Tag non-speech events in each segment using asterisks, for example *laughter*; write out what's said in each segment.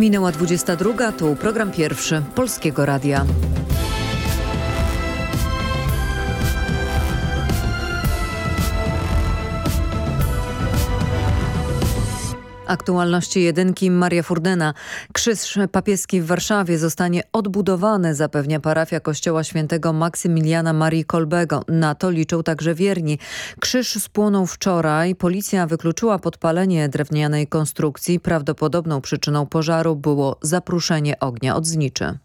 Minęła 22, tu program pierwszy Polskiego Radia. Aktualności jedynki Maria Furdyna. Krzyż papieski w Warszawie zostanie odbudowany, zapewnia parafia kościoła świętego Maksymiliana Marii Kolbego. Na to liczą także wierni. Krzyż spłonął wczoraj. Policja wykluczyła podpalenie drewnianej konstrukcji. Prawdopodobną przyczyną pożaru było zapruszenie ognia od zniczy.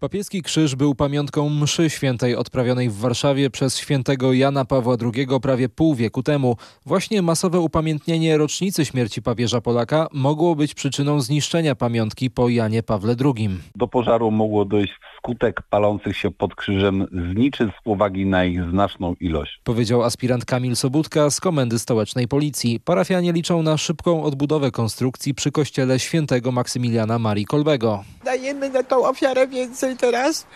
Papieski krzyż był pamiątką mszy świętej odprawionej w Warszawie przez świętego Jana Pawła II prawie pół wieku temu. Właśnie masowe upamiętnienie rocznicy śmierci papieża Polaka mogło być przyczyną zniszczenia pamiątki po Janie Pawle II. Do pożaru mogło dojść wskutek palących się pod krzyżem zniczy z uwagi na ich znaczną ilość. Powiedział aspirant Kamil Sobudka z Komendy Stołecznej Policji. Parafianie liczą na szybką odbudowę konstrukcji przy kościele świętego Maksymiliana Marii Kolbego. Dajemy na tą ofiarę więcej teraz,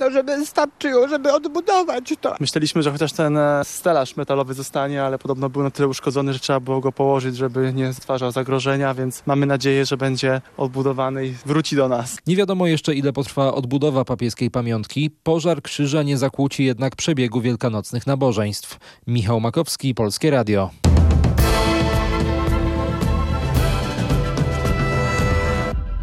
no żeby starczyło, żeby odbudować to. Myśleliśmy, że chociaż ten e, stelaż metalowy zostanie, ale podobno był na tyle uszkodzony, że trzeba było go położyć, żeby nie stwarzał zagrożenia, więc mamy nadzieję, że będzie odbudowany i wróci do nas. Nie wiadomo jeszcze ile potrwa odbudowa papieskiej pamiątki. Pożar krzyża nie zakłóci jednak przebiegu wielkanocnych nabożeństw. Michał Makowski, Polskie Radio.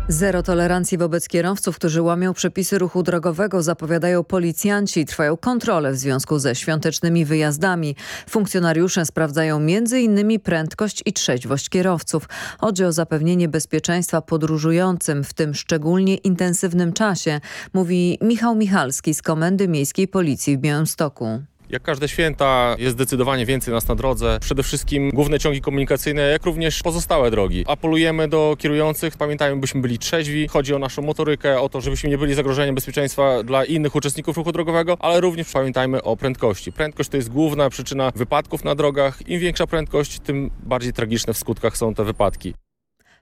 Zero tolerancji wobec kierowców, którzy łamią przepisy ruchu drogowego, zapowiadają policjanci. Trwają kontrole w związku ze świątecznymi wyjazdami. Funkcjonariusze sprawdzają m.in. prędkość i trzeźwość kierowców. Chodzi o zapewnienie bezpieczeństwa podróżującym w tym szczególnie intensywnym czasie, mówi Michał Michalski z Komendy Miejskiej Policji w Białymstoku. Jak każde święta jest zdecydowanie więcej nas na drodze. Przede wszystkim główne ciągi komunikacyjne, jak również pozostałe drogi. Apelujemy do kierujących, pamiętajmy, byśmy byli trzeźwi. Chodzi o naszą motorykę, o to, żebyśmy nie byli zagrożeniem bezpieczeństwa dla innych uczestników ruchu drogowego, ale również pamiętajmy o prędkości. Prędkość to jest główna przyczyna wypadków na drogach. Im większa prędkość, tym bardziej tragiczne w skutkach są te wypadki.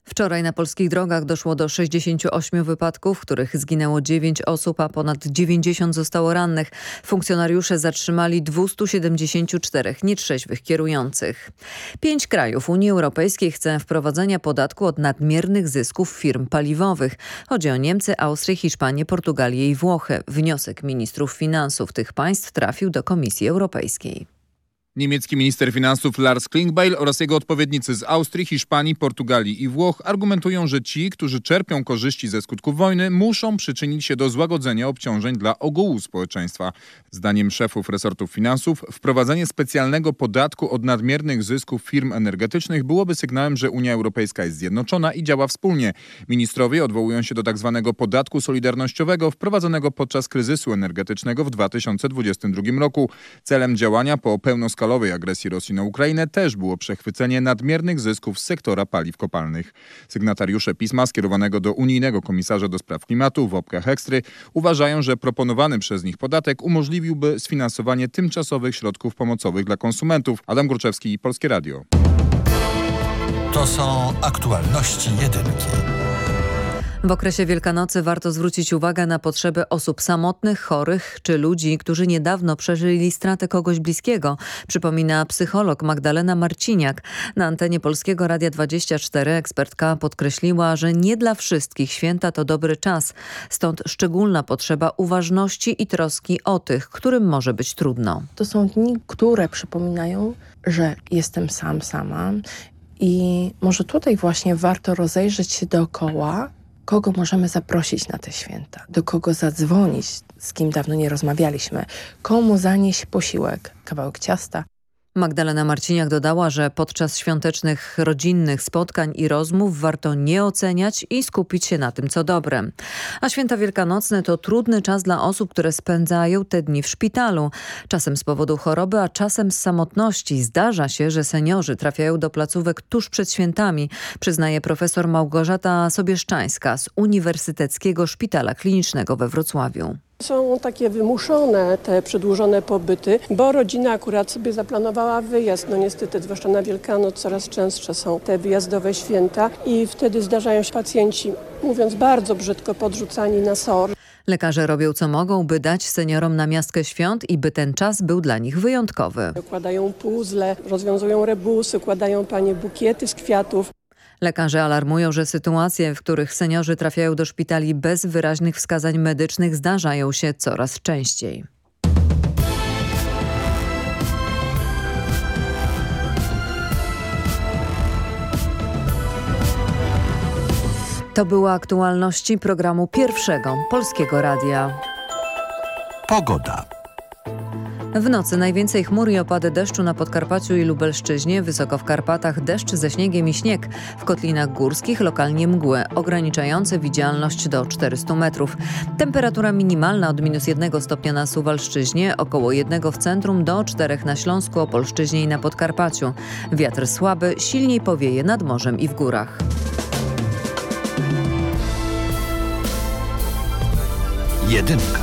Wczoraj na polskich drogach doszło do 68 wypadków, w których zginęło 9 osób, a ponad 90 zostało rannych. Funkcjonariusze zatrzymali 274 nietrzeźwych kierujących. Pięć krajów Unii Europejskiej chce wprowadzenia podatku od nadmiernych zysków firm paliwowych. Chodzi o Niemcy, Austrię, Hiszpanię, Portugalię i Włochy. Wniosek ministrów finansów tych państw trafił do Komisji Europejskiej. Niemiecki minister finansów Lars Klingbeil oraz jego odpowiednicy z Austrii, Hiszpanii, Portugalii i Włoch argumentują, że ci, którzy czerpią korzyści ze skutków wojny, muszą przyczynić się do złagodzenia obciążeń dla ogółu społeczeństwa. Zdaniem szefów resortów finansów, wprowadzenie specjalnego podatku od nadmiernych zysków firm energetycznych byłoby sygnałem, że Unia Europejska jest zjednoczona i działa wspólnie. Ministrowie odwołują się do tzw. Tak podatku solidarnościowego wprowadzonego podczas kryzysu energetycznego w 2022 roku. Celem działania po pełnoskalowej skalowej agresji Rosji na Ukrainę też było przechwycenie nadmiernych zysków z sektora paliw kopalnych. Sygnatariusze pisma skierowanego do unijnego komisarza do spraw klimatu Wopka Hekstry uważają, że proponowany przez nich podatek umożliwiłby sfinansowanie tymczasowych środków pomocowych dla konsumentów. Adam Gruczewski, Polskie Radio. To są aktualności jedynki. W okresie Wielkanocy warto zwrócić uwagę na potrzeby osób samotnych, chorych czy ludzi, którzy niedawno przeżyli stratę kogoś bliskiego, przypomina psycholog Magdalena Marciniak. Na antenie Polskiego Radia 24 ekspertka podkreśliła, że nie dla wszystkich święta to dobry czas, stąd szczególna potrzeba uważności i troski o tych, którym może być trudno. To są dni, które przypominają, że jestem sam, sama i może tutaj właśnie warto rozejrzeć się dookoła kogo możemy zaprosić na te święta, do kogo zadzwonić, z kim dawno nie rozmawialiśmy, komu zanieść posiłek, kawałek ciasta, Magdalena Marciniak dodała, że podczas świątecznych rodzinnych spotkań i rozmów warto nie oceniać i skupić się na tym, co dobre. A święta wielkanocne to trudny czas dla osób, które spędzają te dni w szpitalu. Czasem z powodu choroby, a czasem z samotności. Zdarza się, że seniorzy trafiają do placówek tuż przed świętami, przyznaje profesor Małgorzata Sobieszczańska z Uniwersyteckiego Szpitala Klinicznego we Wrocławiu. Są takie wymuszone te przedłużone pobyty, bo rodzina akurat sobie zaplanowała wyjazd. No niestety, zwłaszcza na Wielkanoc coraz częstsze są te wyjazdowe święta i wtedy zdarzają się pacjenci, mówiąc bardzo brzydko, podrzucani na SOR. Lekarze robią co mogą, by dać seniorom na miastkę świąt i by ten czas był dla nich wyjątkowy. Układają puzzle, rozwiązują rebusy, układają panie bukiety z kwiatów. Lekarze alarmują, że sytuacje, w których seniorzy trafiają do szpitali bez wyraźnych wskazań medycznych zdarzają się coraz częściej. To były aktualności programu pierwszego Polskiego Radia. Pogoda. W nocy najwięcej chmur i opady deszczu na Podkarpaciu i Lubelszczyźnie, wysoko w Karpatach deszcz ze śniegiem i śnieg. W kotlinach górskich lokalnie mgłę, ograniczające widzialność do 400 metrów. Temperatura minimalna od minus 1 stopnia na Suwalszczyźnie, około 1 w centrum do 4 na Śląsku, Opolszczyźnie i na Podkarpaciu. Wiatr słaby, silniej powieje nad morzem i w górach. Jedynka.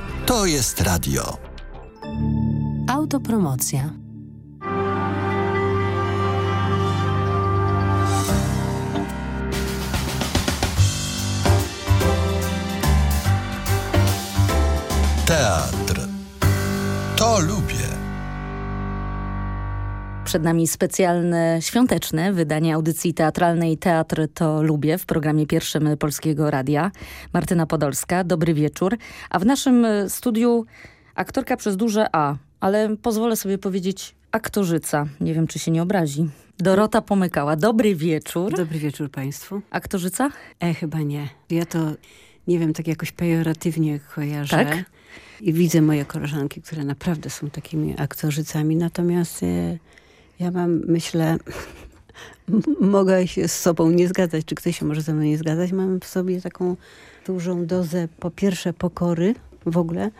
To jest radio. Autopromocja. Teatr. To lubię. Przed nami specjalne świąteczne wydanie audycji teatralnej Teatr to lubię w programie pierwszym Polskiego Radia. Martyna Podolska, dobry wieczór. A w naszym studiu aktorka przez duże A, ale pozwolę sobie powiedzieć aktorzyca. Nie wiem, czy się nie obrazi. Dorota Pomykała. Dobry wieczór. Dobry wieczór Państwu. Aktorzyca? E, chyba nie. Ja to, nie wiem, tak jakoś pejoratywnie kojarzę. Tak? I widzę moje koleżanki, które naprawdę są takimi aktorzycami. Natomiast e, ja mam, myślę, *laughs* mogę się z sobą nie zgadzać, czy ktoś się może ze mną nie zgadzać. Mam w sobie taką dużą dozę, po pierwsze, pokory w ogóle.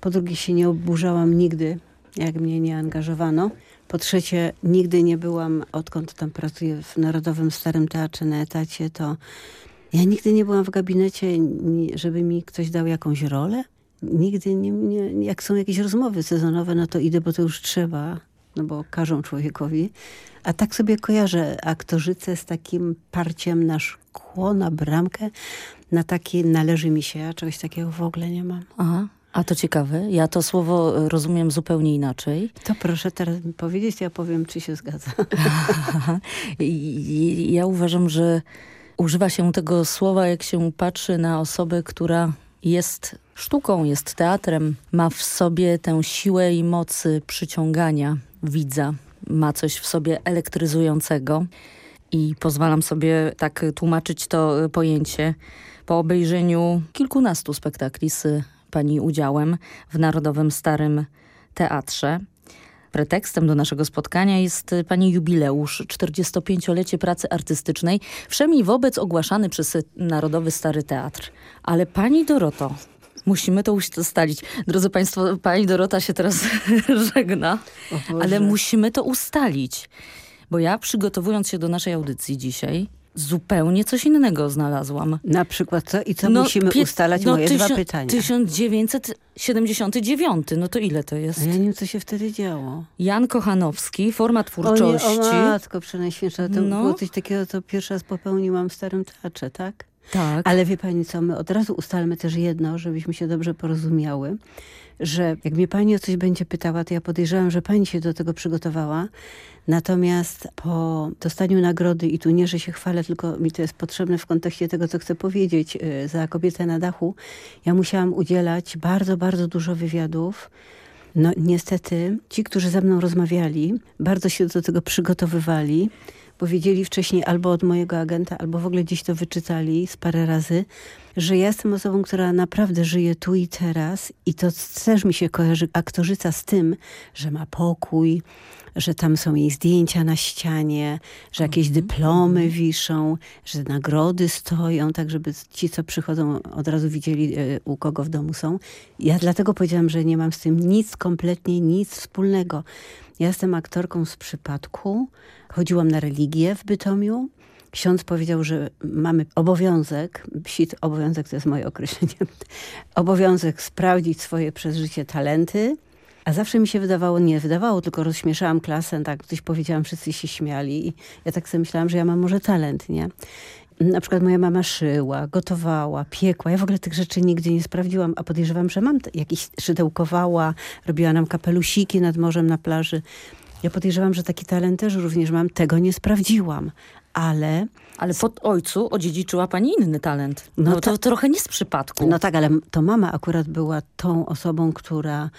Po drugie, się nie oburzałam nigdy, jak mnie nie angażowano. Po trzecie, nigdy nie byłam, odkąd tam pracuję w Narodowym Starym Teatrze na etacie, to ja nigdy nie byłam w gabinecie, żeby mi ktoś dał jakąś rolę. Nigdy nie, nie, jak są jakieś rozmowy sezonowe, no to idę, bo to już trzeba, no bo każą człowiekowi. A tak sobie kojarzę aktorzycę z takim parciem na szkło, na bramkę, na takie należy mi się, a czegoś takiego w ogóle nie mam. Aha. A to ciekawe. Ja to słowo rozumiem zupełnie inaczej. To proszę teraz mi powiedzieć, ja powiem, czy się zgadza. *laughs* ja uważam, że używa się tego słowa, jak się patrzy na osobę, która jest sztuką, jest teatrem, ma w sobie tę siłę i moc przyciągania widza, ma coś w sobie elektryzującego i pozwalam sobie tak tłumaczyć to pojęcie po obejrzeniu kilkunastu spektakli z pani udziałem w Narodowym Starym Teatrze. Pretekstem do naszego spotkania jest pani jubileusz, 45-lecie pracy artystycznej, wszemi wobec ogłaszany przez Narodowy Stary Teatr. Ale pani Doroto, musimy to ustalić. Drodzy Państwo, pani Dorota się teraz *laughs* żegna, ale musimy to ustalić. Bo ja przygotowując się do naszej audycji dzisiaj, zupełnie coś innego znalazłam. Na przykład co? I co no, musimy ustalać? No, Moje dwa pytania. 1979, no to ile to jest? A ja nie wiem, co się wtedy działo. Jan Kochanowski, forma twórczości. O, nie, o matko, przenajświętsza, to no. było coś takiego, co pierwszy raz popełniłam w Starym Teatrze, tak? Tak. Ale wie pani co, my od razu ustalmy też jedno, żebyśmy się dobrze porozumiały, że jak mnie pani o coś będzie pytała, to ja podejrzewam, że pani się do tego przygotowała. Natomiast po dostaniu nagrody, i tu nie, że się chwalę, tylko mi to jest potrzebne w kontekście tego, co chcę powiedzieć, y, za kobietę na dachu, ja musiałam udzielać bardzo, bardzo dużo wywiadów. No niestety ci, którzy ze mną rozmawiali, bardzo się do tego przygotowywali bo wiedzieli wcześniej albo od mojego agenta, albo w ogóle gdzieś to wyczytali z parę razy, że ja jestem osobą, która naprawdę żyje tu i teraz i to też mi się kojarzy aktorzyca z tym, że ma pokój, że tam są jej zdjęcia na ścianie, że jakieś -hmm. dyplomy wiszą, że nagrody stoją, tak żeby ci, co przychodzą, od razu widzieli, y, u kogo w domu są. Ja dlatego powiedziałam, że nie mam z tym nic, kompletnie nic wspólnego. Ja jestem aktorką z przypadku. Chodziłam na religię w Bytomiu. Ksiądz powiedział, że mamy obowiązek, psit obowiązek to jest moje określenie, *laughs* obowiązek sprawdzić swoje przez życie talenty, a zawsze mi się wydawało, nie wydawało, tylko rozśmieszałam klasę, tak coś powiedziałam, wszyscy się śmiali i ja tak sobie myślałam, że ja mam może talent, nie? Na przykład moja mama szyła, gotowała, piekła. Ja w ogóle tych rzeczy nigdy nie sprawdziłam, a podejrzewam, że mam jakieś szydełkowała, robiła nam kapelusiki nad morzem na plaży. Ja podejrzewam, że taki talent też również mam. Tego nie sprawdziłam, ale... Ale po ojcu odziedziczyła pani inny talent. No, no to ta... trochę nie z przypadku. No tak, ale to mama akurat była tą osobą, która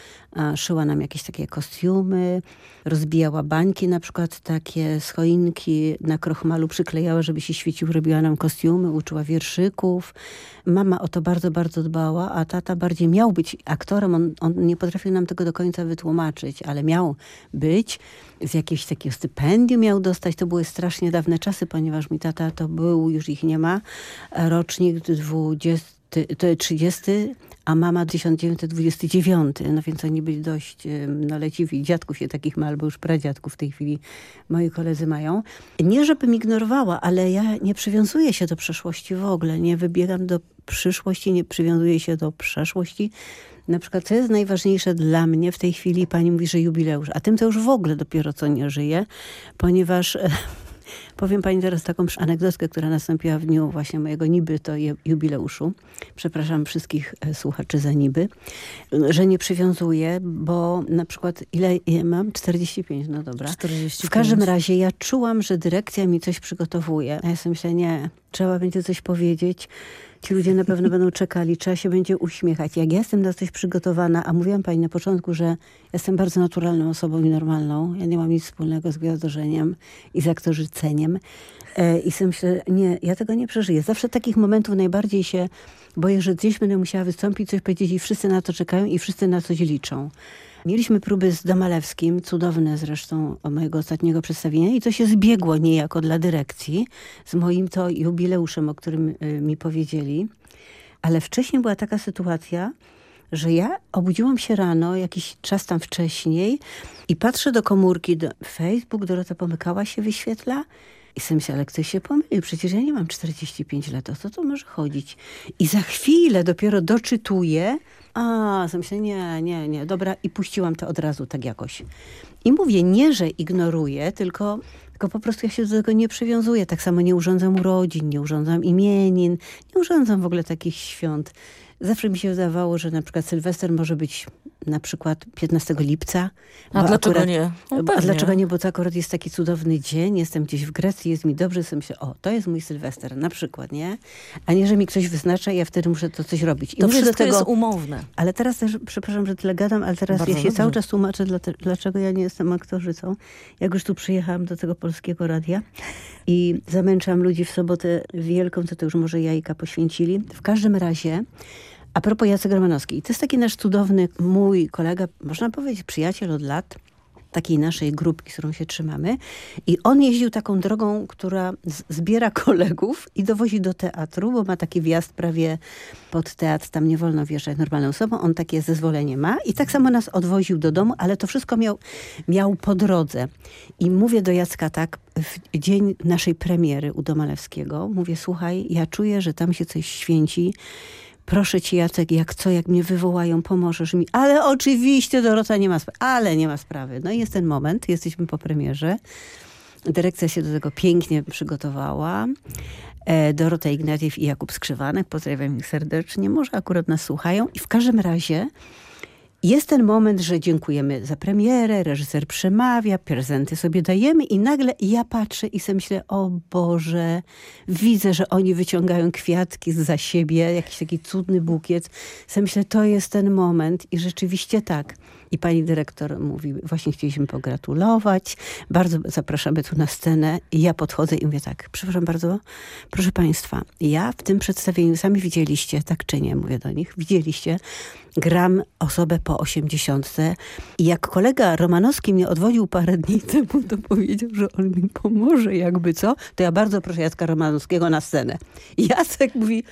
szyła nam jakieś takie kostiumy, rozbijała bańki, na przykład takie z choinki na krochmalu przyklejała, żeby się świecił, robiła nam kostiumy, uczyła wierszyków. Mama o to bardzo, bardzo dbała, a tata bardziej miał być aktorem. On, on nie potrafił nam tego do końca wytłumaczyć, ale miał być. Z jakiegoś takiego stypendium miał dostać. To były strasznie dawne czasy, ponieważ mi tata to był, już ich nie ma, rocznik 20, to 30, a mama 1929, no więc oni byli dość no, leciwi. Dziadków się takich ma, albo już pradziadków w tej chwili moi koledzy mają. Nie żebym ignorowała, ale ja nie przywiązuję się do przeszłości w ogóle. Nie wybiegam do przyszłości, nie przywiązuję się do przeszłości. Na przykład, co jest najważniejsze dla mnie w tej chwili, pani mówi, że jubileusz, a tym to już w ogóle dopiero co nie żyje, ponieważ Powiem pani teraz taką anegdotkę, która nastąpiła w dniu właśnie mojego niby to jubileuszu. Przepraszam wszystkich e, słuchaczy za niby, że nie przywiązuję, bo na przykład ile mam? 45, no dobra. 45. W każdym razie ja czułam, że dyrekcja mi coś przygotowuje. A ja sobie myślę, nie, trzeba będzie coś powiedzieć ci ludzie na pewno będą czekali, trzeba się będzie uśmiechać. Jak ja jestem na coś przygotowana, a mówiłam pani na początku, że jestem bardzo naturalną osobą i normalną, ja nie mam nic wspólnego z gwiazdorzeniem i z aktorzyceniem e, i sobie myślę, nie, ja tego nie przeżyję. Zawsze takich momentów najbardziej się boję, że gdzieś będę musiała wystąpić, coś powiedzieć i wszyscy na to czekają i wszyscy na coś liczą. Mieliśmy próby z Domalewskim, cudowne zresztą mojego ostatniego przedstawienia i to się zbiegło niejako dla dyrekcji z moim to jubileuszem, o którym y, mi powiedzieli. Ale wcześniej była taka sytuacja, że ja obudziłam się rano, jakiś czas tam wcześniej i patrzę do komórki, do Facebook, Dorota Pomykała się wyświetla i sobie myślę, ale ktoś się pomylił, przecież ja nie mam 45 lat, o co to może chodzić? I za chwilę dopiero doczytuję, a, myślę, nie, nie, nie, dobra i puściłam to od razu tak jakoś. I mówię, nie, że ignoruję, tylko, tylko po prostu ja się do tego nie przywiązuję. Tak samo nie urządzam urodzin, nie urządzam imienin, nie urządzam w ogóle takich świąt. Zawsze mi się wydawało, że na przykład Sylwester może być na przykład 15 lipca. A dlaczego akurat, nie? No a dlaczego nie? Bo to akurat jest taki cudowny dzień, jestem gdzieś w Grecji, jest mi dobrze, sobie myślę, o, to jest mój Sylwester, na przykład, nie? A nie, że mi ktoś wyznacza ja wtedy muszę to coś robić. I to wszystko do tego, jest umowne. Ale teraz też, przepraszam, że tyle gadam, ale teraz Bardzo ja się dobrze. cały czas tłumaczę, dlaczego ja nie jestem aktorzycą. Jak już tu przyjechałam do tego polskiego radia i zamęczam ludzi w sobotę wielką, to to już może jajka poświęcili. W każdym razie a propos Jacek Romanowski. To jest taki nasz cudowny, mój kolega, można powiedzieć przyjaciel od lat, takiej naszej grupki, z którą się trzymamy. I on jeździł taką drogą, która zbiera kolegów i dowozi do teatru, bo ma taki wjazd prawie pod teatr, tam nie wolno wjeżdżać normalną osobą. On takie zezwolenie ma i tak samo nas odwoził do domu, ale to wszystko miał, miał po drodze. I mówię do Jacka tak, w dzień naszej premiery u Domalewskiego, mówię, słuchaj, ja czuję, że tam się coś święci proszę cię Jacek, jak co, jak mnie wywołają, pomożesz mi. Ale oczywiście Dorota nie ma sprawy. Ale nie ma sprawy. No i jest ten moment, jesteśmy po premierze. Dyrekcja się do tego pięknie przygotowała. E, Dorota Ignatiew i Jakub Skrzywanek, pozdrawiam ich serdecznie. Może akurat nas słuchają. I w każdym razie jest ten moment, że dziękujemy za premierę, reżyser przemawia, prezenty sobie dajemy i nagle ja patrzę i sobie myślę, o Boże, widzę, że oni wyciągają kwiatki za siebie, jakiś taki cudny bukiet. Sobie myślę, to jest ten moment i rzeczywiście tak. I pani dyrektor mówi, właśnie chcieliśmy pogratulować, bardzo zapraszamy tu na scenę. I ja podchodzę i mówię tak, przepraszam bardzo, proszę państwa, ja w tym przedstawieniu, sami widzieliście, tak czy nie, mówię do nich, widzieliście, gram osobę po osiemdziesiątce i jak kolega Romanowski mnie odwodził parę dni *laughs* temu, to powiedział, że on mi pomoże jakby co, to ja bardzo proszę Jacka Romanowskiego na scenę. I Jacek mówi,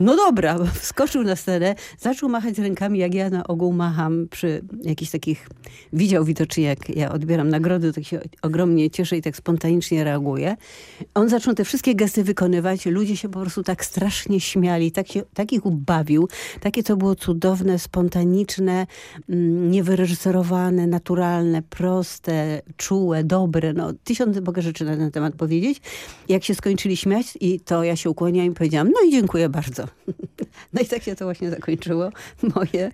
no dobra, wskoczył na scenę, zaczął machać rękami, jak ja na ogół macham przy jakichś takich, widział widocznie, jak ja odbieram nagrody, to się ogromnie cieszę i tak spontanicznie reaguje. On zaczął te wszystkie gesty wykonywać, ludzie się po prostu tak strasznie śmiali, tak, się, tak ich ubawił, takie to było cudowne, spontaniczne, mm, niewyreżyserowane, naturalne, proste, czułe, dobre, no tysiące mogę rzeczy na ten temat powiedzieć. Jak się skończyli śmiać i to ja się ukłoniłam i powiedziałam, no i dziękuję bardzo. *laughs* No i tak się to właśnie zakończyło, moje,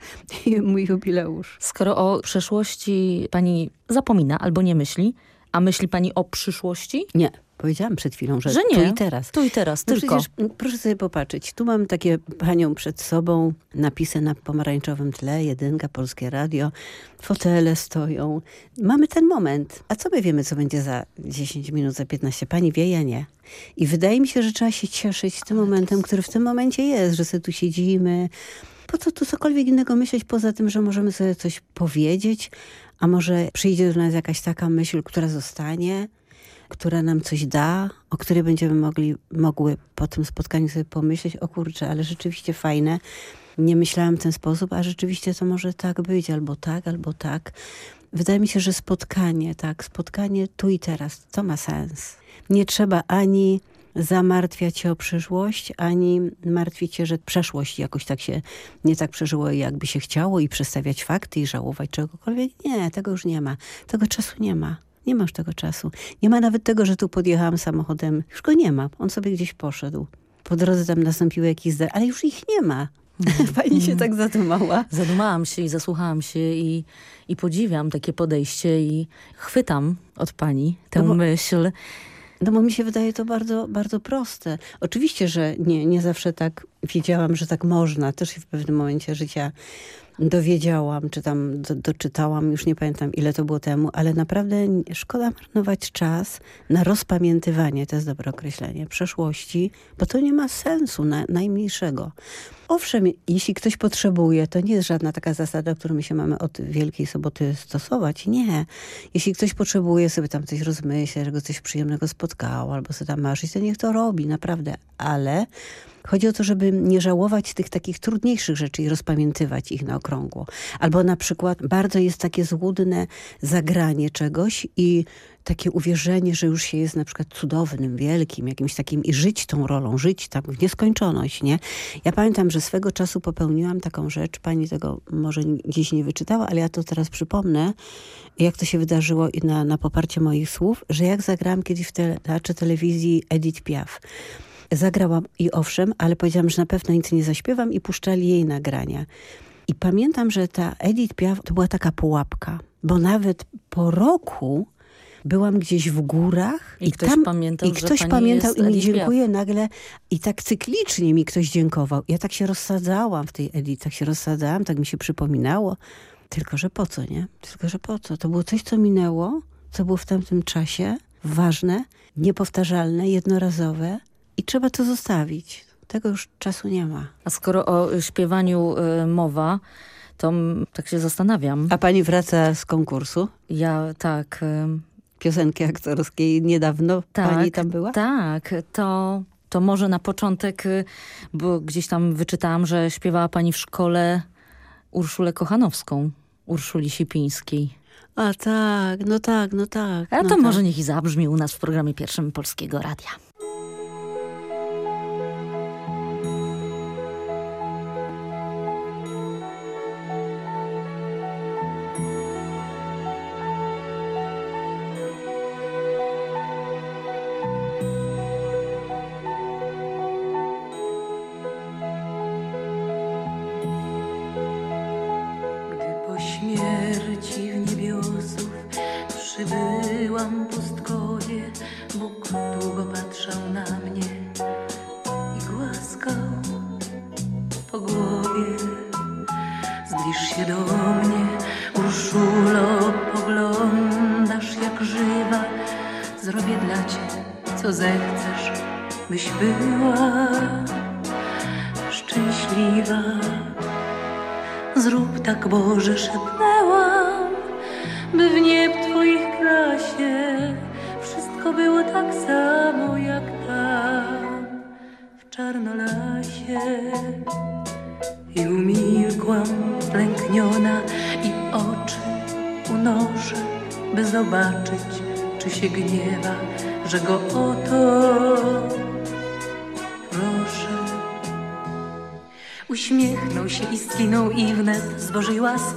mój jubileusz. Skoro o przeszłości pani zapomina albo nie myśli, a myśli pani o przyszłości? Nie. Powiedziałam przed chwilą, że, że nie. tu i teraz. Tu i teraz, no tylko. Przecież, proszę sobie popatrzeć. Tu mam takie panią przed sobą, napisy na pomarańczowym tle, jedynka, polskie radio, fotele stoją. Mamy ten moment. A co my wiemy, co będzie za 10 minut, za 15? Pani wie, ja nie. I wydaje mi się, że trzeba się cieszyć tym momentem, który w tym momencie jest, że sobie tu siedzimy. Po co tu cokolwiek innego myśleć, poza tym, że możemy sobie coś powiedzieć, a może przyjdzie do nas jakaś taka myśl, która zostanie, która nam coś da, o której będziemy mogli, mogły po tym spotkaniu sobie pomyśleć, o kurczę, ale rzeczywiście fajne. Nie myślałam w ten sposób, a rzeczywiście to może tak być, albo tak, albo tak. Wydaje mi się, że spotkanie, tak, spotkanie tu i teraz, to ma sens. Nie trzeba ani zamartwiać się o przyszłość, ani martwić się, że przeszłość jakoś tak się nie tak przeżyło, jakby się chciało i przestawiać fakty i żałować czegokolwiek. Nie, tego już nie ma. Tego czasu nie ma. Nie ma już tego czasu. Nie ma nawet tego, że tu podjechałam samochodem. Już go nie ma. On sobie gdzieś poszedł. Po drodze tam nastąpiły jakieś zdarzenia, ale już ich nie ma. *laughs* Pani się tak zadumała. Zadumałam się i zasłuchałam się i, i podziwiam takie podejście i chwytam od pani tę no bo, myśl. No bo mi się wydaje to bardzo, bardzo proste. Oczywiście, że nie, nie zawsze tak wiedziałam, że tak można. Też w pewnym momencie życia dowiedziałam, czy tam do, doczytałam, już nie pamiętam ile to było temu, ale naprawdę szkoda marnować czas na rozpamiętywanie, to jest dobre określenie, przeszłości, bo to nie ma sensu na, najmniejszego. Owszem, jeśli ktoś potrzebuje, to nie jest żadna taka zasada, którą my się mamy od Wielkiej Soboty stosować. Nie. Jeśli ktoś potrzebuje sobie tam coś rozmyśleć, że go coś przyjemnego spotkało, albo sobie tam marzyć, to niech to robi, naprawdę. Ale Chodzi o to, żeby nie żałować tych takich trudniejszych rzeczy i rozpamiętywać ich na okrągło. Albo na przykład bardzo jest takie złudne zagranie czegoś i takie uwierzenie, że już się jest na przykład cudownym, wielkim, jakimś takim i żyć tą rolą, żyć tam w nieskończoność, nie? Ja pamiętam, że swego czasu popełniłam taką rzecz, pani tego może gdzieś nie wyczytała, ale ja to teraz przypomnę, jak to się wydarzyło i na, na poparcie moich słów, że jak zagrałam kiedyś w teatrze telewizji Edith Piaf. Zagrałam i owszem, ale powiedziałam, że na pewno nic nie zaśpiewam i puszczali jej nagrania. I pamiętam, że ta Edith Piaf to była taka pułapka, bo nawet po roku byłam gdzieś w górach i, i ktoś tam, pamiętał, i ktoś pamiętał i mi dziękuję nagle i tak cyklicznie mi ktoś dziękował. Ja tak się rozsadzałam w tej Edith, tak się rozsadzałam, tak mi się przypominało. Tylko, że po co, nie? Tylko, że po co? To było coś, co minęło, co było w tamtym czasie ważne, niepowtarzalne, jednorazowe i trzeba to zostawić. Tego już czasu nie ma. A skoro o śpiewaniu y, mowa, to tak się zastanawiam. A pani wraca z konkursu? Ja tak. Y, Piosenki aktorskiej niedawno tak, pani tam była? Tak, to, to może na początek, y, bo gdzieś tam wyczytałam, że śpiewała pani w szkole Urszulę Kochanowską, Urszuli Sipińskiej. A tak, no tak, no tak. A no to tak. może niech i zabrzmi u nas w programie pierwszym Polskiego Radia.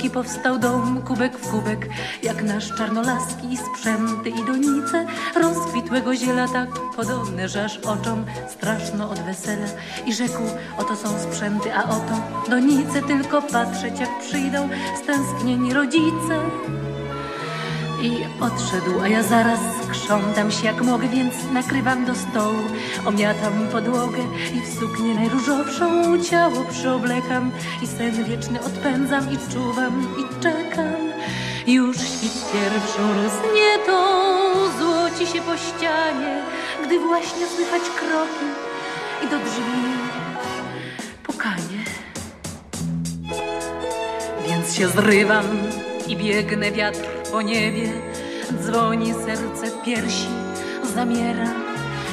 Łaski powstał dom, kubek w kubek, jak nasz czarnolaski sprzęty i donice rozkwitłego ziela tak podobne, że aż oczom straszno od wesela i rzekł, oto są sprzęty, a oto donice, tylko patrzeć jak przyjdą stęsknieni rodzice. I odszedł, a ja zaraz krzątam się jak mogę, więc nakrywam do stołu, omiatam podłogę i w suknię najróżowszą ciało przyoblekam i sen wieczny odpędzam i czuwam i czekam. Już świt pierwszą roznietą złoci się po ścianie, gdy właśnie słychać kroki i do drzwi pukanie. Więc się zrywam i biegnę wiatr po niebie, dzwoni serce w piersi, zamiera.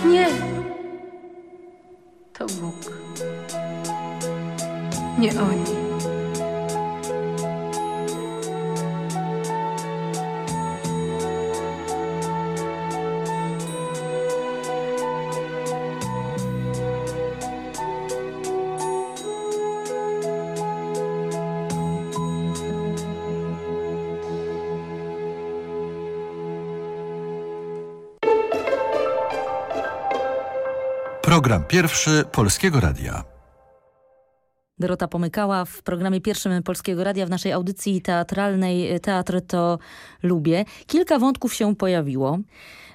Nie, to Bóg, nie oni. Pierwszy Polskiego Radia. Dorota Pomykała w programie pierwszym Polskiego Radia w naszej audycji teatralnej Teatr to lubię. Kilka wątków się pojawiło.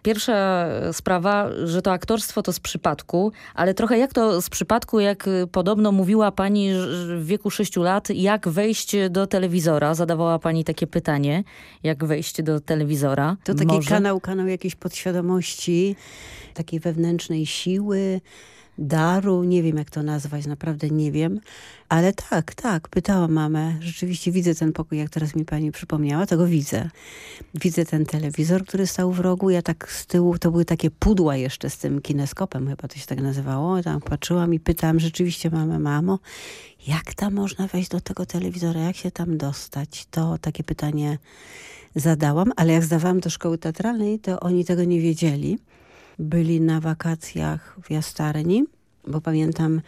Pierwsza sprawa, że to aktorstwo to z przypadku, ale trochę jak to z przypadku, jak podobno mówiła pani w wieku 6 lat, jak wejść do telewizora? Zadawała pani takie pytanie, jak wejść do telewizora? To taki Może? kanał, kanał jakiejś podświadomości, takiej wewnętrznej siły, daru, nie wiem jak to nazwać, naprawdę nie wiem. Ale tak, tak, pytałam mamę. Rzeczywiście widzę ten pokój, jak teraz mi pani przypomniała, to go widzę. Widzę ten telewizor, który stał w rogu. Ja tak z tyłu, to były takie pudła jeszcze z tym kineskopem, chyba to się tak nazywało. Tam patrzyłam i pytałam rzeczywiście mamę, mamo, jak tam można wejść do tego telewizora, jak się tam dostać? To takie pytanie zadałam, ale jak zdawałam do szkoły teatralnej, to oni tego nie wiedzieli. Byli na wakacjach w Jastarni, bo pamiętam,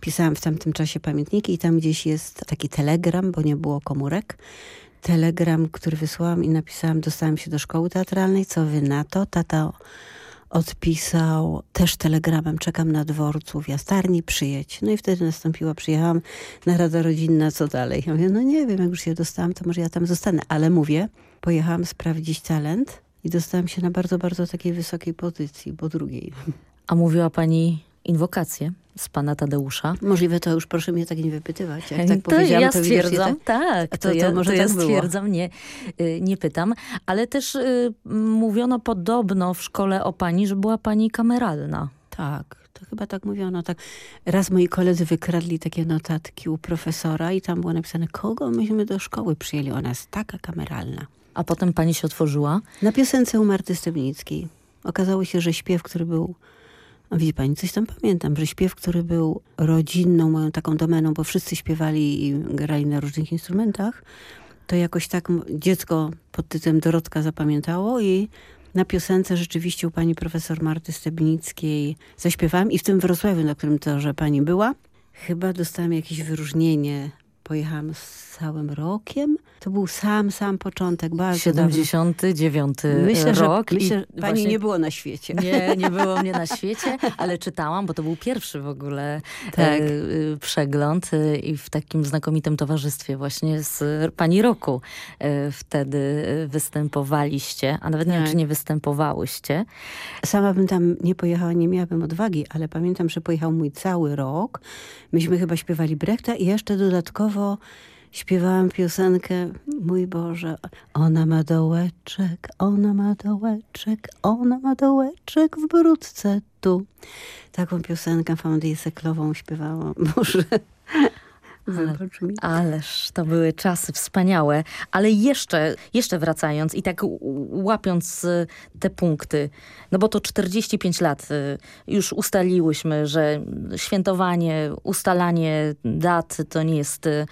pisałam w tamtym czasie pamiętniki i tam gdzieś jest taki telegram, bo nie było komórek. Telegram, który wysłałam i napisałam, dostałam się do szkoły teatralnej, co wy na to? Tata odpisał też telegramem, czekam na dworcu w Jastarni, przyjedź. No i wtedy nastąpiła, przyjechałam na Rada Rodzinna, co dalej? Ja mówię, no nie wiem, jak już się dostałam, to może ja tam zostanę. Ale mówię, pojechałam sprawdzić talent i dostałam się na bardzo, bardzo takiej wysokiej pozycji, bo drugiej. A mówiła pani inwokację z pana Tadeusza? Możliwe to już proszę mnie tak nie wypytywać. Jak to tak powiedziałam, ja to stwierdzam, widocznie tak, to, to, to, ja, może to tak ja było. stwierdzam, nie, y, nie pytam. Ale też y, mówiono podobno w szkole o pani, że była pani kameralna. Tak, to chyba tak mówiono. Tak. Raz moi koledzy wykradli takie notatki u profesora i tam było napisane, kogo myśmy do szkoły przyjęli. Ona jest taka kameralna. A potem pani się otworzyła? Na piosence u Marty Stebnickiej. Okazało się, że śpiew, który był a widzi pani, coś tam pamiętam, że śpiew, który był rodzinną moją taką domeną, bo wszyscy śpiewali i grali na różnych instrumentach, to jakoś tak dziecko pod tytułem Dorotka zapamiętało i na piosence rzeczywiście u pani profesor Marty Stebnickiej zaśpiewałam i w tym Wrocławiu, na którym to, że pani była, chyba dostałam jakieś wyróżnienie. Pojechałam z całym rokiem. To był sam, sam początek. Bardzo 79 myślę, rok. Że, myślę, że pani właśnie... nie było na świecie. Nie, nie było mnie na świecie, ale czytałam, bo to był pierwszy w ogóle Tak. e, przegląd e, i w takim znakomitym towarzystwie właśnie z pani Roku e, wtedy występowaliście, a nawet nie wiem, Tak. czy nie występowałyście. Sama bym tam nie pojechała, nie miałabym odwagi, ale pamiętam, że pojechał mój cały rok. Myśmy chyba śpiewali Brechta i jeszcze dodatkowo śpiewałam piosenkę, mój Boże, ona ma dołeczek, ona ma dołeczek, ona ma dołeczek w brudce tu. Taką piosenkę foundię seklową śpiewałam, *laughs* Boże. Wybacz mi. Ależ to były czasy wspaniałe. Ale jeszcze, jeszcze wracając i tak łapiąc y, te punkty, no bo to 45 lat y, już ustaliłyśmy, że świętowanie, ustalanie dat to nie jest y,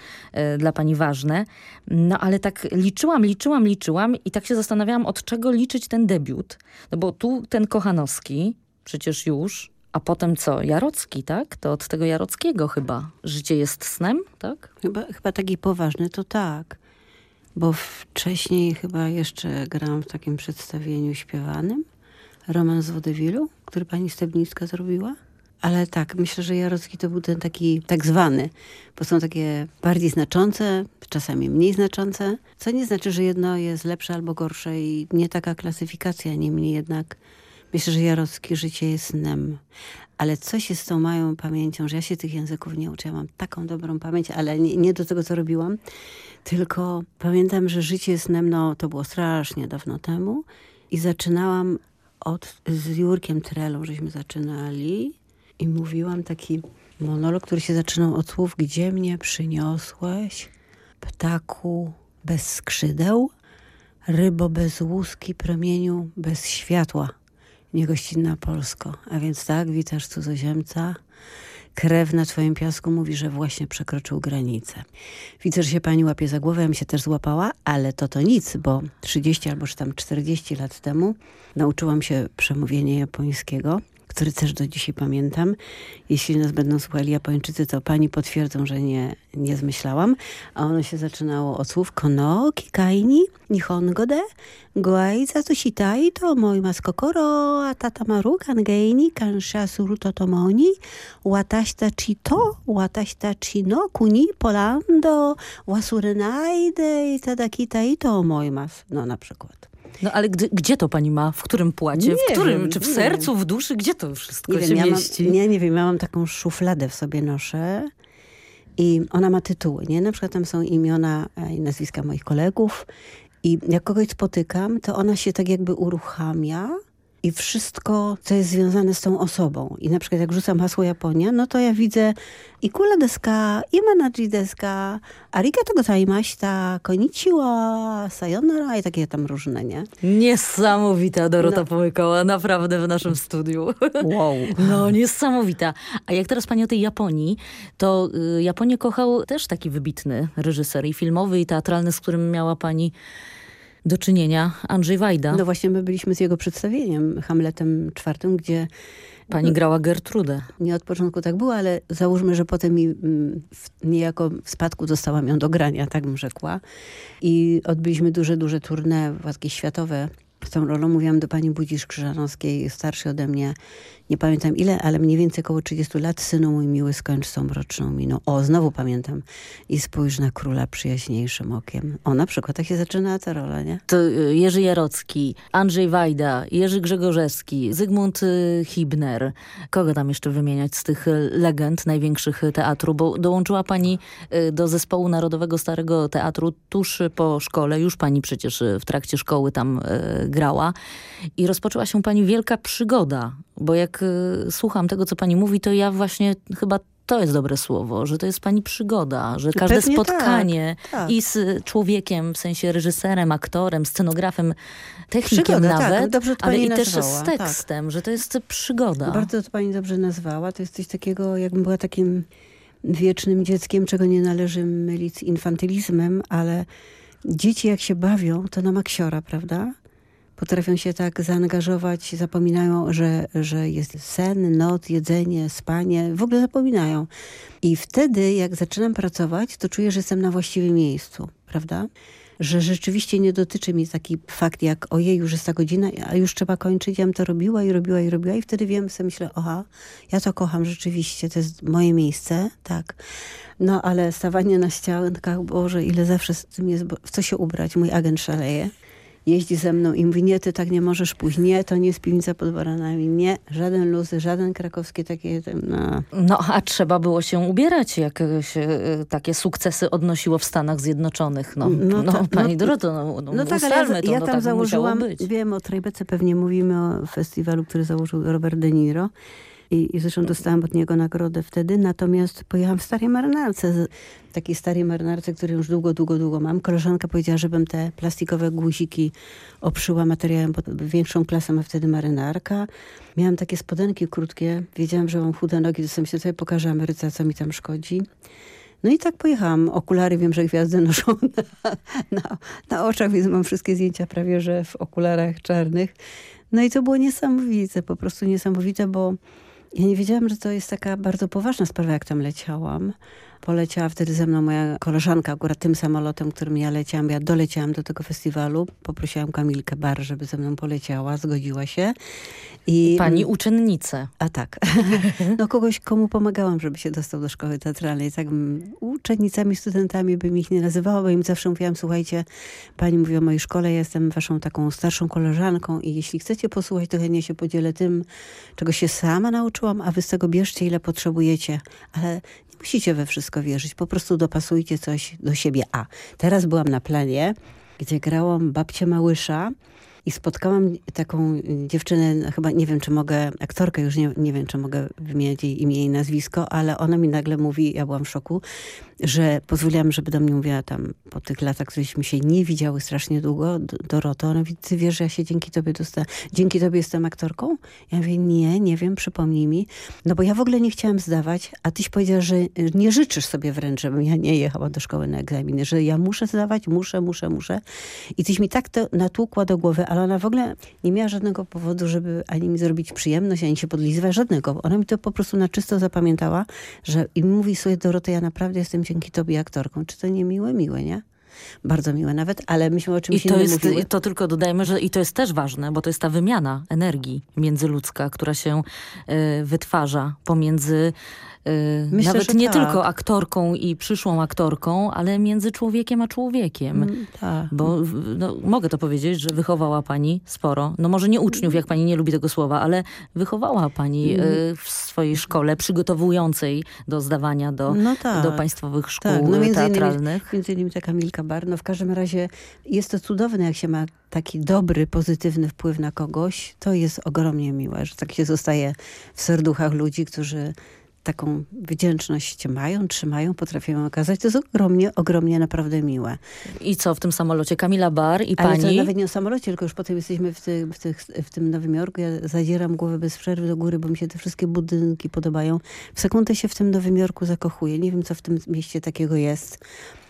dla pani ważne. No ale tak liczyłam, liczyłam, liczyłam i tak się zastanawiałam, od czego liczyć ten debiut. No bo tu ten Kochanowski, przecież już, a potem co? Jarocki, tak? To od tego Jarockiego chyba. Życie jest snem, tak? Chyba, chyba taki poważny to tak. Bo wcześniej chyba jeszcze grałam w takim przedstawieniu śpiewanym. Roman z Wodewilu, który pani Stebnicka zrobiła. Ale tak, myślę, że Jarocki to był ten taki tak zwany, bo są takie bardziej znaczące, czasami mniej znaczące, co nie znaczy, że jedno jest lepsze albo gorsze i nie taka klasyfikacja, niemniej jednak myślę, że Jarocki życie jest snem. Ale co się z tą moją pamięcią, że ja się tych języków nie uczę, ja mam taką dobrą pamięć, ale nie, nie do tego, co robiłam, tylko pamiętam, że życie snem, no to było strasznie dawno temu i zaczynałam od, z Jurkiem Trelą, żeśmy zaczynali i mówiłam taki monolog, który się zaczynał od słów Gdzie mnie przyniosłeś, ptaku bez skrzydeł, rybo bez łuski, promieniu bez światła, niegościnna Polsko. A więc tak, witasz cudzoziemca, krew na twoim piasku mówi, że właśnie przekroczył granicę. Widzę, że się pani łapie za głowę, ja mi się też złapała, ale to to nic, bo 30 albo już tam 40 lat temu nauczyłam się przemówienia japońskiego, który też do dzisiaj pamiętam. Jeśli nas będą słuchali Japończycy, to pani potwierdzą, że nie, nie zmyślałam. A ono się zaczynało od słów kono, kikaini, nihongo de, goai to shitai to moimasu kokoro, a tatamaru kangeini kansha suru to tomoni, watashi tachi to, watashi tachi no kuni polando, wasurenaide, itadakitai to moimasu. No na przykład. No ale gdy, gdzie to pani ma? W którym płacie? Nie w którym? wiem, czy w sercu, wiem. w duszy? Gdzie to wszystko Nie się wiem, ja mam, mieści? nie, nie wiem, ja mam taką szufladę w sobie noszę i ona ma tytuły, nie? Na przykład tam są imiona e, i nazwiska moich kolegów i jak kogoś spotykam, to ona się tak jakby uruchamia i wszystko, co jest związane z tą osobą. I na przykład jak rzucam hasło Japonia, no to ja widzę ikula deska, imanaji deska, arigato gozaimashita, konnichiwa, sayonara i takie tam różne, nie? Niesamowita Dorota No. Pomykała, naprawdę w naszym studiu. Wow. *laughs* No, niesamowita. A jak teraz pani o tej Japonii, to y, Japonię kochał też taki wybitny reżyser i filmowy, i teatralny, z którym miała pani do czynienia, Andrzej Wajda. No właśnie my byliśmy z jego przedstawieniem, Hamletem czwartym, gdzie Pani grała Gertrudę. Nie od początku tak było, ale załóżmy, że potem mi mm, w, niejako w spadku dostałam ją do grania, tak bym rzekła. I odbyliśmy duże, duże tournée, jakieś światowe. Z tą rolą mówiłam do pani Budzisz Krzyżanowskiej, starszej ode mnie, nie pamiętam ile, ale mniej więcej około 30 lat. Synu mój miły, skończ tą mroczną miną. O, znowu pamiętam. I spójrz na króla przyjaźniejszym okiem. O, na przykład tak się zaczyna ta rola, nie? To y, Jerzy Jarocki, Andrzej Wajda, Jerzy Grzegorzewski, Zygmunt y, Hibner. Kogo tam jeszcze wymieniać z tych y, legend największych teatru? Bo dołączyła pani do zespołu Narodowego Starego Teatru tuż po szkole. Już pani przecież w trakcie szkoły tam grała. I rozpoczęła się pani wielka przygoda. Bo jak y, słucham tego, co pani mówi, to ja właśnie chyba to jest dobre słowo, że to jest pani przygoda, że każde Pewnie spotkanie tak, tak. i z człowiekiem, w sensie reżyserem, aktorem, scenografem, technikiem Przygoda, tak, nawet, to ale i też nazwała, z tak. tekstem, że to jest przygoda. Bardzo to pani dobrze nazwała. To jest coś takiego, jakbym była takim wiecznym dzieckiem, czego nie należy mylić z infantylizmem, ale dzieci jak się bawią, to na maksiora, prawda? Potrafią się tak zaangażować, zapominają, że, że jest sen, noc, jedzenie, spanie. W ogóle zapominają. I wtedy, jak zaczynam pracować, to czuję, że jestem na właściwym miejscu, prawda? Że rzeczywiście nie dotyczy mnie taki fakt jak ojej, już jest ta godzina, a już trzeba kończyć. Ja bym to robiła i robiła i robiła i wtedy wiem, sobie myślę, aha, ja to kocham rzeczywiście, to jest moje miejsce, tak. No ale stawanie na ściankach, Boże, ile zawsze z tym jest, w co się ubrać? Mój agent szaleje. Jeździ ze mną i mówi, nie, ty tak nie możesz pójść, nie, to nie jest piwnica pod baranami, nie, żaden luzy, żaden krakowskie takie, no. No, a trzeba było się ubierać, jak się y, takie sukcesy odnosiło w Stanach Zjednoczonych. No, no, No tak, pani no- Doroto, no, no, No tak, ale ja, to, ja no, tam tak założyłam, wiem o Trejbece, pewnie mówimy o festiwalu, który założył Robert De Niro. I, I zresztą dostałam od niego nagrodę wtedy. Natomiast pojechałam w starej marynarce, takiej starej marynarce, której już długo, długo, długo mam. Koleżanka powiedziała, żebym te plastikowe guziki obszyła materiałem, bo większą klasę ma wtedy marynarka. Miałam takie spodenki krótkie. Wiedziałam, że mam chude nogi, to sobie sobie pokażę Ameryce, co mi tam szkodzi. No i tak pojechałam. Okulary wiem, że gwiazdy noszą *laughs* na, na, na oczach, więc mam wszystkie zdjęcia prawie, że w okularach czarnych. No i to było niesamowite, po prostu niesamowite, bo ja nie wiedziałam, że to jest taka bardzo poważna sprawa, jak tam leciałam. Poleciała wtedy ze mną moja koleżanka, akurat tym samolotem, którym ja leciałam. Ja doleciałam do tego festiwalu. Poprosiłam Kamilkę Bar, żeby ze mną poleciała. Zgodziła się. I Pani uczennicę. A tak. *laughs* No kogoś, komu pomagałam, żeby się dostał do szkoły teatralnej. Tak uczennicami, studentami bym ich nie nazywała, bo im zawsze mówiłam, słuchajcie, pani mówi o mojej szkole, ja jestem waszą taką starszą koleżanką i jeśli chcecie posłuchać, to chętnie się podzielę tym, czego się sama nauczyłam, a wy z tego bierzcie, ile potrzebujecie. Ale musicie we wszystko wierzyć, po prostu dopasujcie coś do siebie. A teraz byłam na planie, gdzie grałam babcię Małysza, i spotkałam taką dziewczynę, chyba nie wiem, czy mogę, aktorkę już nie, nie wiem, czy mogę wymieniać jej imię i nazwisko, ale ona mi nagle mówi, ja byłam w szoku, że pozwoliłam, żeby do mnie mówiła tam po tych latach, któreśmy się nie widziały strasznie długo, Doroto, ona mówi, ty wiesz, że ja się dzięki tobie dostałam, dzięki tobie jestem aktorką? Ja mówię, nie, nie wiem, przypomnij mi. No bo ja w ogóle nie chciałam zdawać, a tyś powiedział, że nie życzysz sobie wręcz, żebym ja nie jechała do szkoły na egzaminy, że ja muszę zdawać, muszę, muszę, muszę. I tyś mi tak to natłukła do głowy, ale ona w ogóle nie miała żadnego powodu, żeby ani mi zrobić przyjemność, ani się podlizywać, żadnego. Ona mi to po prostu na czysto zapamiętała, że i mówi sobie, Doroto, ja naprawdę jestem dzięki tobie aktorką. Czy to nie miłe? Miłe, nie? Bardzo miłe nawet, ale myśmy o czymś I to innym jest, mówiły. To tylko dodajmy, że i to jest też ważne, bo to jest ta wymiana energii międzyludzka, która się y, wytwarza pomiędzy Myślę, nawet nie tak. tylko aktorką i przyszłą aktorką, ale między człowiekiem a człowiekiem. Mm, tak. Bo no, mogę to powiedzieć, że wychowała pani sporo. No może nie uczniów, jak pani nie lubi tego słowa, ale wychowała pani Mm. y, w swojej szkole przygotowującej do zdawania do, No tak. do państwowych szkół Tak, no między teatralnych. Innymi, między innymi taka Milka Bar. No w każdym razie jest to cudowne, jak się ma taki dobry, pozytywny wpływ na kogoś. To jest ogromnie miłe, że tak się zostaje w serduchach ludzi, którzy taką wdzięczność mają, trzymają, potrafią ją okazać. To jest ogromnie, ogromnie naprawdę miłe. I co w tym samolocie? Kamila Bar i Ale pani? nawet nie o samolocie, tylko już potem jesteśmy w, ty, w, tych, w tym Nowym Jorku. Ja zadzieram głowę bez przerwy do góry, bo mi się te wszystkie budynki podobają. W sekundę się w tym Nowym Jorku zakochuję. Nie wiem, co w tym mieście takiego jest.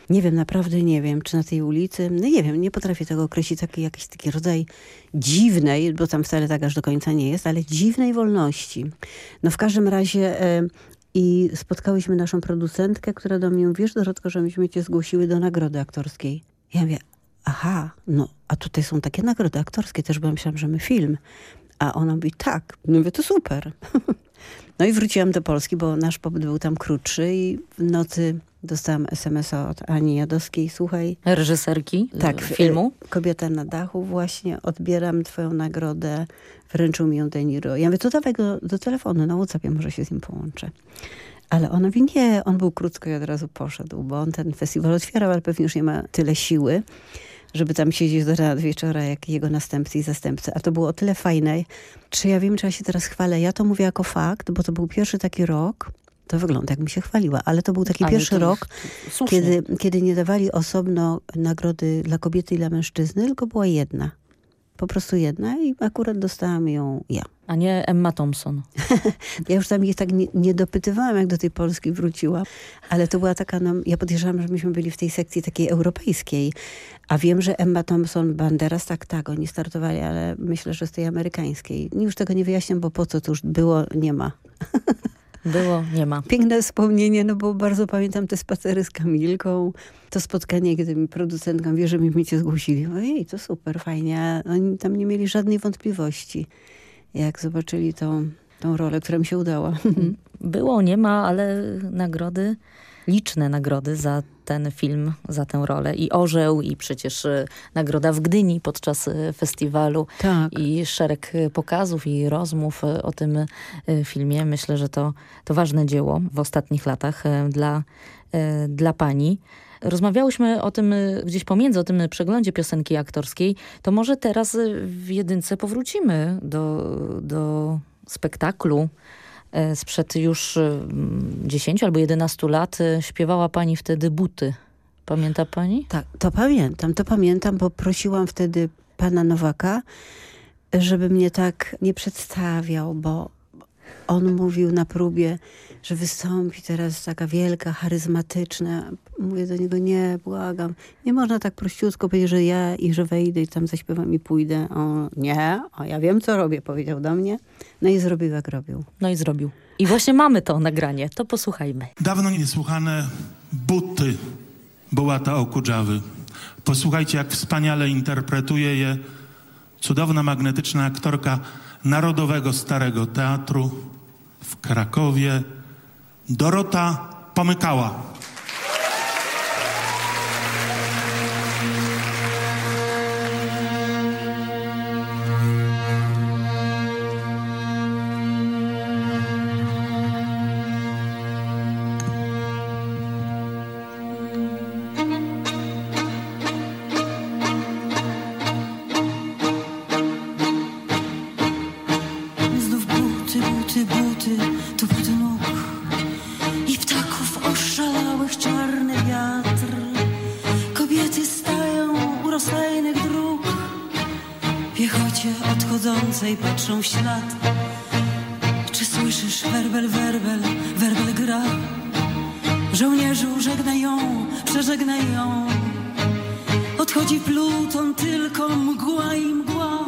Nie wiem, naprawdę nie wiem, czy na tej ulicy, no nie wiem, nie potrafię tego określić, taki jakiś taki rodzaj dziwnej, bo tam wcale tak aż do końca nie jest, ale dziwnej wolności. No w każdym razie e, i spotkałyśmy naszą producentkę, która do mnie mówi, wiesz Dorotko, że myśmy cię zgłosiły do nagrody aktorskiej. Ja mówię, aha, no a tutaj są takie nagrody aktorskie, też ja myślałam, że my film. A ona mówi, tak. No mówię, to super. *laughs* No i wróciłam do Polski, bo nasz pobyt był tam krótszy i w nocy dostałam SMS-a od Ani Jadowskiej. Słuchaj, Reżyserki tak, y, filmu? Kobieta na dachu właśnie, odbieram twoją nagrodę, wręczył mi ją De Niro. Ja mówię, to dawaj go do telefonu, na Whatsappie może się z nim połączę. Ale ona mówi, nie, on był krótko i od razu poszedł, bo on ten festiwal otwierał, ale pewnie już nie ma tyle siły, żeby tam siedzieć do rana, wieczora, jak jego następcy i zastępcy. A to było o tyle fajne. Czy ja wiem, czy ja się teraz chwalę? Ja to mówię jako fakt, bo to był pierwszy taki rok, to wygląda, jakbym się chwaliła, ale to był taki Ale pierwszy rok, słusznie. kiedy, kiedy nie dawali osobno nagrody dla kobiety i dla mężczyzny, tylko była jedna. Po prostu jedna i akurat dostałam ją ja. A nie Emma Thompson. *laughs* Ja już tam ich tak nie, nie dopytywałam, jak do tej Polski wróciłam, ale to była taka, no, ja podejrzewam, że myśmy byli w tej sekcji takiej europejskiej, a wiem, że Emma Thompson, Banderas, tak, tak, oni startowali, ale myślę, że z tej amerykańskiej. Już tego nie wyjaśniam, bo po co to już było, nie ma. *laughs* Było, nie ma. Piękne wspomnienie, no bo bardzo pamiętam te spacery z Kamilką, to spotkanie, kiedy mi producentka wie, że mi cię zgłosili. Ojej, to super, fajnie. Oni tam nie mieli żadnej wątpliwości, jak zobaczyli tą, tą rolę, która mi się udała. Było, nie ma, ale nagrody, liczne nagrody za ten film, za tę rolę. I Orzeł, i przecież y, nagroda w Gdyni podczas y, festiwalu. Tak. I szereg y, pokazów i rozmów o tym filmie. Myślę, że to, to ważne dzieło w ostatnich latach dla, dla pani. Rozmawiałyśmy o tym gdzieś pomiędzy, o tym przeglądzie piosenki aktorskiej. To może teraz w jedynce powrócimy do, do spektaklu sprzed już 10 albo 11 lat. Śpiewała pani wtedy buty. Pamięta pani? Tak, to pamiętam, to pamiętam, bo prosiłam wtedy pana Nowaka, żeby mnie tak nie przedstawiał, bo on mówił na próbie, że wystąpi teraz taka wielka, charyzmatyczna. Mówię do niego, nie, błagam. Nie można tak prościutko powiedzieć, że ja i że wejdę i tam zaśpiewam i pójdę. On, nie, a ja wiem, co robię, powiedział do mnie. No i zrobił, jak robił. No i zrobił. I właśnie mamy to nagranie, to posłuchajmy. Dawno niesłuchane buty Bołata Okudżawy. Posłuchajcie, jak wspaniale interpretuje je cudowna, magnetyczna aktorka Narodowego Starego Teatru w Krakowie, Dorota Pomykała. Ślad. Czy słyszysz werbel, werbel, werbel gra? Żołnierzu żegnaj ją, przeżegnaj ją. Odchodzi pluton, tylko mgła i mgła.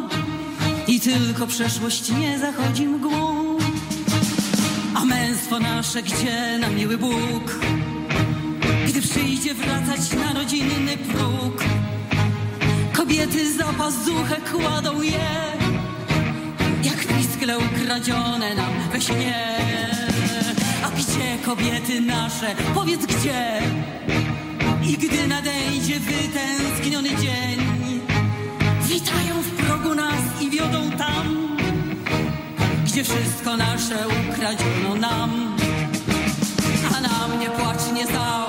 I tylko przeszłość nie zachodzi mgłą. A męstwo nasze gdzie na miły Bóg? Gdy przyjdzie wracać na rodzinny próg? Kobiety za pazuchę kładą je ukradzione nam we śnie. A gdzie kobiety nasze? Powiedz gdzie? I gdy nadejdzie wytęskniony dzień, witają w progu nas i wiodą tam, gdzie wszystko nasze ukradziono nam. A nam nie płacz, nie załamanie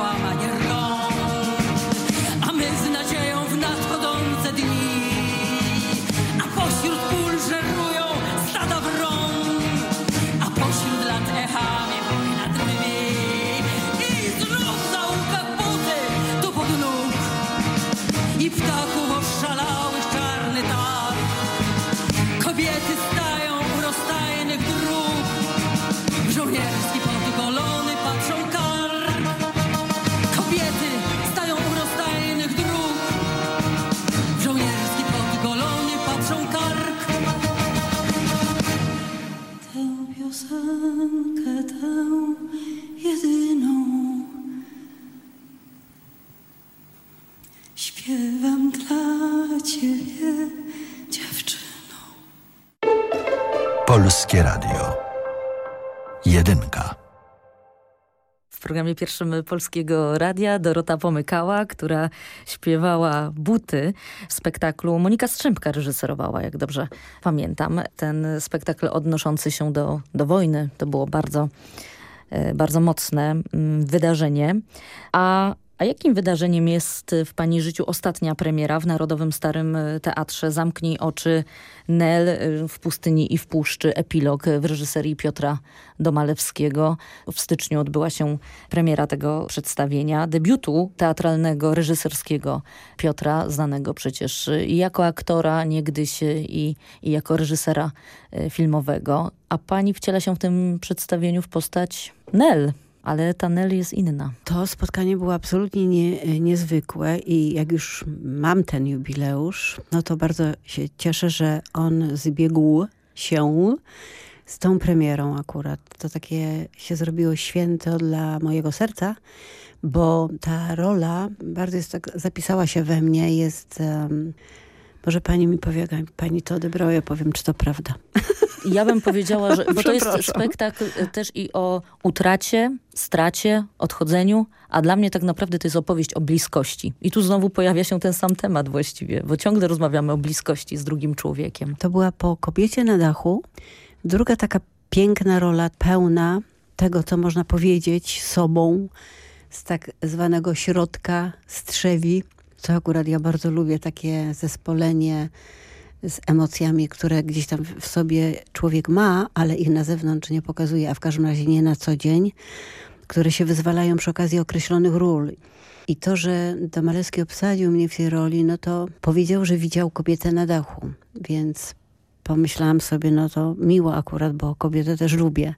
Polskie Radio. Jedynka. W programie pierwszym Polskiego Radia Dorota Pomykała, która śpiewała Buty w spektaklu. Monika Strzępka reżyserowała, jak dobrze pamiętam. Ten spektakl odnoszący się do, do wojny. To było bardzo, e, bardzo mocne mm, wydarzenie. A a jakim wydarzeniem jest w Pani życiu ostatnia premiera w Narodowym Starym Teatrze Zamknij oczy Nel w pustyni i w puszczy, epilog w reżyserii Piotra Domalewskiego. W styczniu odbyła się premiera tego przedstawienia, debiutu teatralnego, reżyserskiego Piotra, znanego przecież i jako aktora niegdyś i, i jako reżysera filmowego. A Pani wciela się w tym przedstawieniu w postać Nel ale ta Nel jest inna. To spotkanie było absolutnie nie, niezwykłe i jak już mam ten jubileusz, no to bardzo się cieszę, że on zbiegł się z tą premierą akurat. To takie się zrobiło święto dla mojego serca, bo ta rola bardzo jest tak, zapisała się we mnie, jest... Um, może pani mi powie, pani to odebrała, ja powiem, czy to prawda. *laughs* Ja bym powiedziała, że bo to jest spektakl też i o utracie, stracie, odchodzeniu, a dla mnie tak naprawdę to jest opowieść o bliskości. I tu znowu pojawia się ten sam temat właściwie, bo ciągle rozmawiamy o bliskości z drugim człowiekiem. To była po kobiecie na dachu. Druga taka piękna rola, pełna tego, co można powiedzieć sobą, z tak zwanego środka strzewi, co akurat ja bardzo lubię, takie zespolenie z emocjami, które gdzieś tam w sobie człowiek ma, ale ich na zewnątrz nie pokazuje, a w każdym razie nie na co dzień, które się wyzwalają przy okazji określonych ról. I to, że Domalewski obsadził mnie w tej roli, no to powiedział, że widział kobietę na dachu, więc pomyślałam sobie, no to miło akurat, bo kobietę też lubię.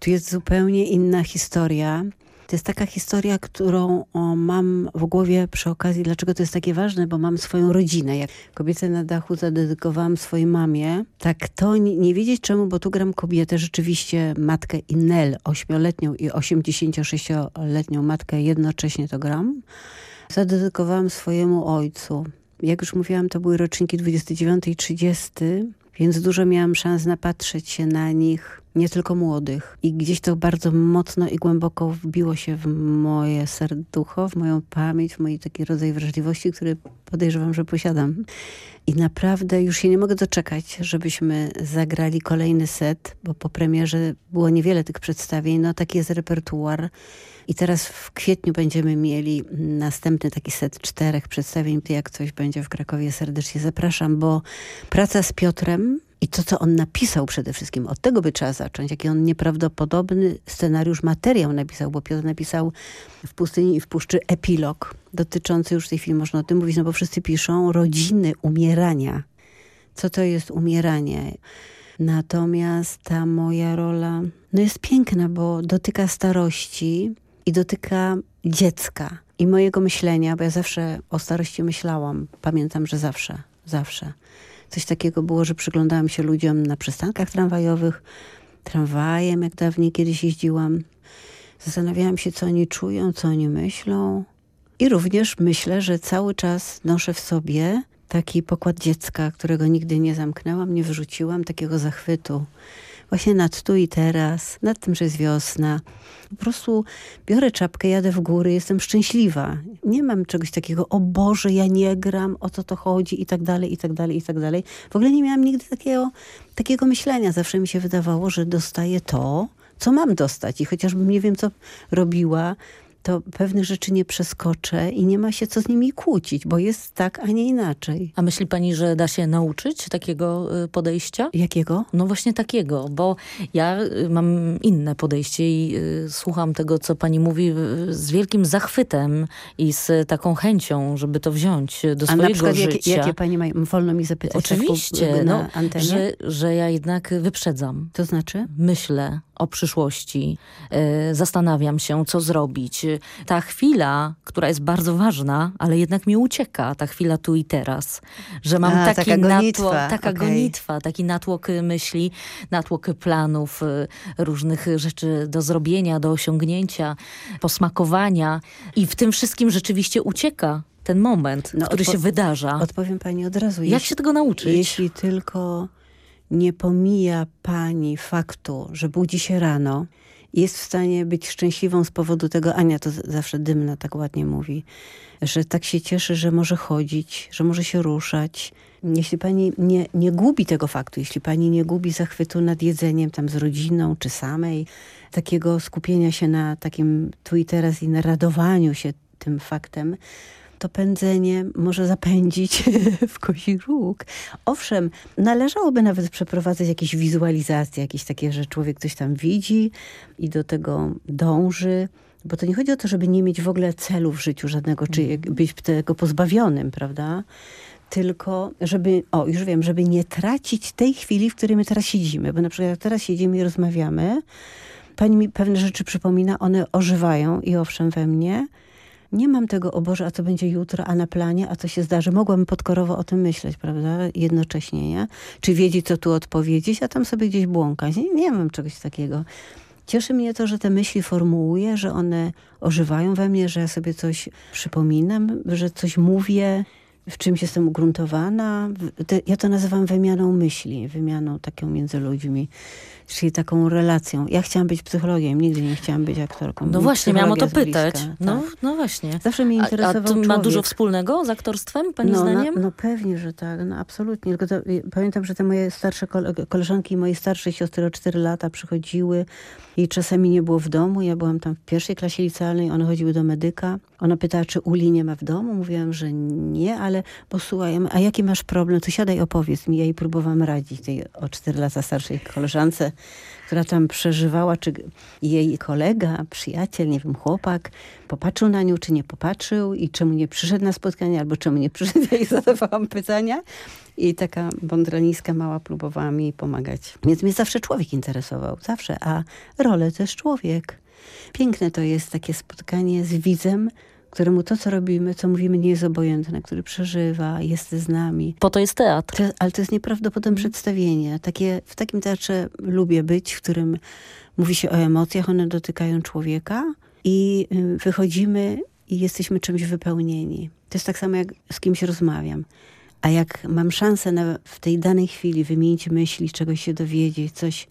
Tu jest zupełnie inna historia. To jest taka historia, którą mam w głowie przy okazji, dlaczego to jest takie ważne, bo mam swoją rodzinę. Jak kobietę na dachu zadedykowałam swojej mamie, tak to nie, nie wiedzieć czemu, bo tu gram kobietę, rzeczywiście matkę Inel, ośmioletnią i 86-letnią matkę jednocześnie to gram. Zadedykowałam swojemu ojcu. Jak już mówiłam, to były roczniki 29 i 30, więc dużo miałam szans napatrzeć się na nich, nie tylko młodych. I gdzieś to bardzo mocno i głęboko wbiło się w moje serducho, w moją pamięć, w mój taki rodzaj wrażliwości, który podejrzewam, że posiadam. I naprawdę już się nie mogę doczekać, żebyśmy zagrali kolejny set, bo po premierze było niewiele tych przedstawień. No taki jest repertuar. I teraz w kwietniu będziemy mieli następny taki set czterech przedstawień. Jak coś będzie w Krakowie, serdecznie zapraszam, bo praca z Piotrem i to, co on napisał przede wszystkim, od tego by trzeba zacząć. Jaki on nieprawdopodobny scenariusz, materiał napisał, bo Piotr napisał w Pustyni i w Puszczy epilog dotyczący, już w tej chwili można o tym mówić, no bo wszyscy piszą rodziny, umierania. Co to jest umieranie? Natomiast ta moja rola no jest piękna, bo dotyka starości i dotyka dziecka i mojego myślenia, bo ja zawsze o starości myślałam. Pamiętam, że zawsze, zawsze. Coś takiego było, że przyglądałam się ludziom na przystankach tramwajowych, tramwajem, jak dawniej kiedyś jeździłam. Zastanawiałam się, co oni czują, co oni myślą. I również myślę, że cały czas noszę w sobie taki pokład dziecka, którego nigdy nie zamknęłam, nie wyrzuciłam, takiego zachwytu. Właśnie nad tu i teraz, nad tym, że jest wiosna. Po prostu biorę czapkę, jadę w góry, jestem szczęśliwa. Nie mam czegoś takiego, o Boże, ja nie gram, o co to chodzi i tak dalej, i tak dalej, i tak dalej. W ogóle nie miałam nigdy takiego, takiego myślenia. Zawsze mi się wydawało, że dostaję to, co mam dostać. I chociażbym nie wiem, co robiła, to pewnych rzeczy nie przeskoczę i nie ma się co z nimi kłócić, bo jest tak, a nie inaczej. A myśli pani, że da się nauczyć takiego y, podejścia? Jakiego? No właśnie takiego, bo ja y, mam inne podejście i y, słucham tego, co pani mówi z wielkim zachwytem i z taką chęcią, żeby to wziąć do a swojego na przykład, życia. Jakie, jakie pani ma, wolno mi zapytać? Oczywiście, tak, no, antenie? że, że ja jednak wyprzedzam. To znaczy? Myślę o przyszłości, y, zastanawiam się, co zrobić. Ta chwila, która jest bardzo ważna, ale jednak mi ucieka, ta chwila tu i teraz. Że mam A, taki taka natłok, gonitwa, taka okay. gonitwa, taki natłok myśli, natłok planów, y, różnych rzeczy do zrobienia, do osiągnięcia, posmakowania i w tym wszystkim rzeczywiście ucieka ten moment, no, który się wydarza. Odpowiem pani od razu. Jak jeśli, się tego nauczyć? Jeśli tylko nie pomija pani faktu, że budzi się rano jest w stanie być szczęśliwą z powodu tego, Ania to zawsze dymna tak ładnie mówi, że tak się cieszy, że może chodzić, że może się ruszać. Jeśli pani nie, nie gubi tego faktu, jeśli pani nie gubi zachwytu nad jedzeniem tam z rodziną czy samej, takiego skupienia się na takim tu i teraz i na radowaniu się tym faktem, to pędzenie może zapędzić *laughs* w kozi róg. Owszem, należałoby nawet przeprowadzać jakieś wizualizacje, jakieś takie, że człowiek coś tam widzi i do tego dąży. Bo to nie chodzi o to, żeby nie mieć w ogóle celu w życiu żadnego, czy być tego pozbawionym, prawda? Tylko, żeby, o już wiem, żeby nie tracić tej chwili, w której my teraz siedzimy. Bo na przykład jak teraz siedzimy i rozmawiamy, pani mi pewne rzeczy przypomina, one ożywają i owszem we mnie, nie mam tego, o Boże, a co będzie jutro, a na planie, a co się zdarzy. Mogłabym podkorowo o tym myśleć, prawda? Jednocześnie, nie? Czy wiedzieć, co tu odpowiedzieć, a tam sobie gdzieś błąkać. Nie, nie mam czegoś takiego. Cieszy mnie to, że te myśli formułuję, że one ożywają we mnie, że ja sobie coś przypominam, że coś mówię, w czymś jestem ugruntowana. Ja to nazywam wymianą myśli, wymianą taką między ludźmi, czyli taką relacją. Ja chciałam być psychologiem, nigdy nie chciałam być aktorką. No właśnie, miałam o to pytać. Bliska, no, tak. no właśnie. Zawsze mnie interesował A, a to ma dużo wspólnego z aktorstwem, pani no, zdaniem? No, no pewnie, że tak, no absolutnie. Tylko to, pamiętam, że te moje starsze koleżanki i moje starsze siostry o 4 lata przychodziły I czasami nie było w domu. Ja byłam tam w pierwszej klasie licealnej, one chodziły do medyka. Ona pytała, czy Uli nie ma w domu. Mówiłam, że nie, ale posłuchaj, a jaki masz problem? To siadaj, opowiedz mi. Ja jej próbowałam radzić, tej o cztery lata starszej koleżance, która tam przeżywała, czy jej kolega, przyjaciel, nie wiem, chłopak, popatrzył na nią, czy nie popatrzył i czemu nie przyszedł na spotkanie, albo czemu nie przyszedł. *laughs* Ja jej zadawałam pytania. I taka bądralińska mała próbowała mi pomagać. Więc mnie zawsze człowiek interesował, zawsze, a rolę też człowiek. Piękne to jest takie spotkanie z widzem, któremu to, co robimy, co mówimy, nie jest obojętne, który przeżywa, jest z nami. Po to jest teatr. To, ale to jest nieprawdopodobne przedstawienie. Takie, w takim teatrze lubię być, w którym mówi się o emocjach, one dotykają człowieka i y, wychodzimy i jesteśmy czymś wypełnieni. To jest tak samo, jak z kimś rozmawiam. A jak mam szansę na, w tej danej chwili wymienić myśli, czegoś się dowiedzieć, coś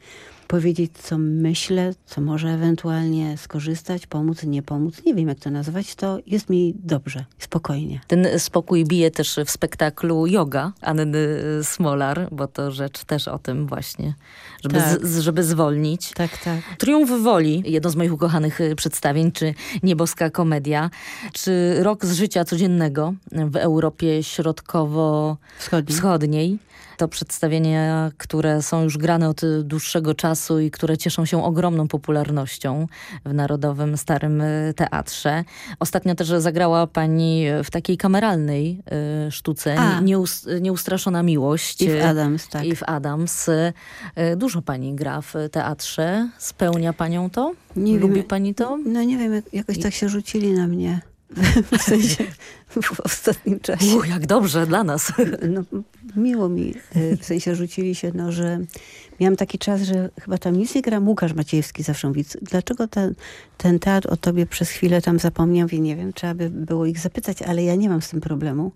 powiedzieć, co myślę, co może ewentualnie skorzystać, pomóc, nie pomóc, nie wiem jak to nazwać, to jest mi dobrze, spokojnie. Ten spokój bije też w spektaklu Yoga Anny Smolar, bo to rzecz też o tym właśnie, żeby, tak. z, żeby zwolnić. Tak, tak. Triumf Woli, jedno z moich ukochanych przedstawień, czy Nieboska Komedia, czy Rok z życia codziennego w Europie Środkowo-Wschodniej. To przedstawienia, które są już grane od dłuższego czasu i które cieszą się ogromną popularnością w Narodowym Starym Teatrze. Ostatnio też zagrała pani w takiej kameralnej y, sztuce Nieus Nieustraszona Miłość. I w Adams, tak. I w Adams. Y, dużo pani gra w teatrze. Spełnia panią to? Nie Lubi wiem, pani to? No nie wiem, jakoś tak się rzucili na mnie. *laughs* W sensie w ostatnim czasie. U, jak dobrze dla nas. *laughs* No, miło mi, w sensie rzucili się, no, że miałam taki czas, że chyba tam nic nie gra. Łukasz Maciejewski zawsze mówi, dlaczego ten, ten teatr o tobie przez chwilę tam zapomniał? Wie, nie wiem, trzeba by było ich zapytać, ale ja nie mam z tym problemu.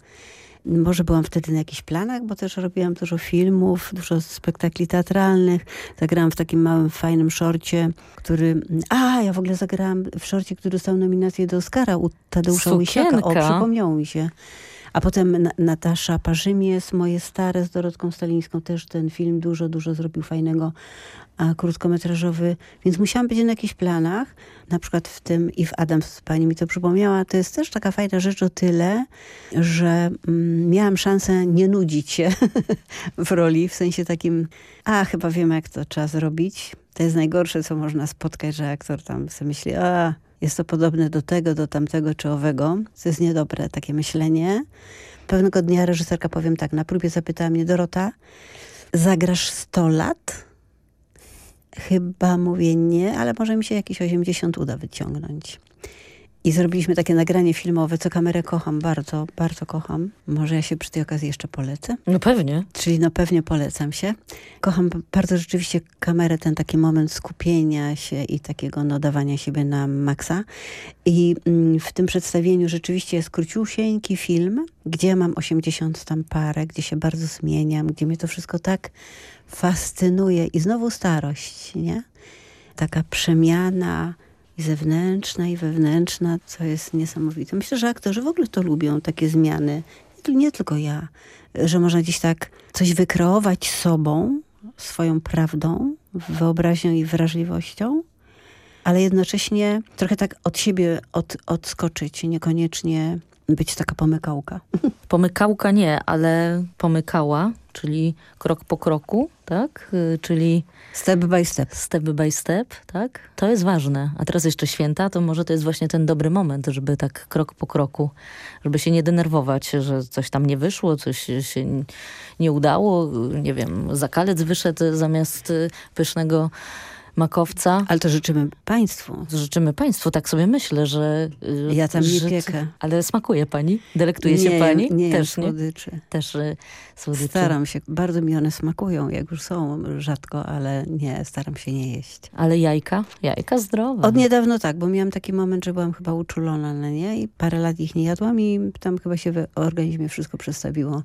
Może byłam wtedy na jakichś planach, bo też robiłam dużo filmów, dużo spektakli teatralnych. Zagrałam w takim małym, fajnym szorcie, który... A, ja w ogóle zagrałam w szorcie, który dostał nominację do Oscara u Tadeusza Łysiaka. O, przypomniało mi się. A potem Natasza Parzymies, moje stare z Dorotką Stalińską, też ten film dużo, dużo zrobił fajnego, a krótkometrażowy, więc musiałam być na jakichś planach, na przykład w tym i w Adams, pani mi to przypomniała, to jest też taka fajna rzecz o tyle, że mm, miałam szansę nie nudzić się *laughs* w roli, w sensie takim, a chyba wiem jak to trzeba zrobić. To jest najgorsze, co można spotkać, że aktor tam sobie myśli, a jest to podobne do tego, do tamtego czy owego. To jest niedobre takie myślenie. Pewnego dnia reżyserka powiem tak, na próbie zapytała mnie, Dorota, zagrasz 100 lat? Chyba mówię nie, ale może mi się jakieś 80 uda wyciągnąć. I zrobiliśmy takie nagranie filmowe, co kamerę kocham, bardzo, bardzo kocham. Może ja się przy tej okazji jeszcze polecę? No pewnie. Czyli no pewnie polecam się. Kocham bardzo rzeczywiście kamerę, ten taki moment skupienia się i takiego no, dawania siebie na maksa. I mm, w tym przedstawieniu rzeczywiście jest króciusieńki film, gdzie mam 80 tam parę, gdzie się bardzo zmieniam, gdzie mnie to wszystko tak fascynuje. I znowu starość, nie? Taka przemiana i zewnętrzna, i wewnętrzna, co jest niesamowite. Myślę, że aktorzy w ogóle to lubią, takie zmiany. Nie tylko ja. Że można gdzieś tak coś wykreować sobą, swoją prawdą, wyobraźnią i wrażliwością, ale jednocześnie trochę tak od siebie od, odskoczyć, niekoniecznie być taka pomykałka. *laughs* Pomykałka nie, ale pomykała, czyli krok po kroku, tak? Czyli step by step. Step by step, tak? To jest ważne. A teraz jeszcze święta, to może to jest właśnie ten dobry moment, żeby tak krok po kroku, żeby się nie denerwować, że coś tam nie wyszło, coś się nie udało, nie wiem, zakalec wyszedł zamiast pysznego makowca. Ale to życzymy państwu. Życzymy państwu, tak sobie myślę, że... Ja tam nie piekę. Ale smakuje pani? Delektuje nie, się pani? Nie, Też nie? słodyczy. Też y, słodyczy. Staram się. Bardzo mi one smakują, jak już są rzadko, ale nie, staram się nie jeść. Ale jajka? Jajka zdrowe. Od niedawno tak, bo miałam taki moment, że byłam chyba uczulona na nie i parę lat ich nie jadłam i tam chyba się w organizmie wszystko przestawiło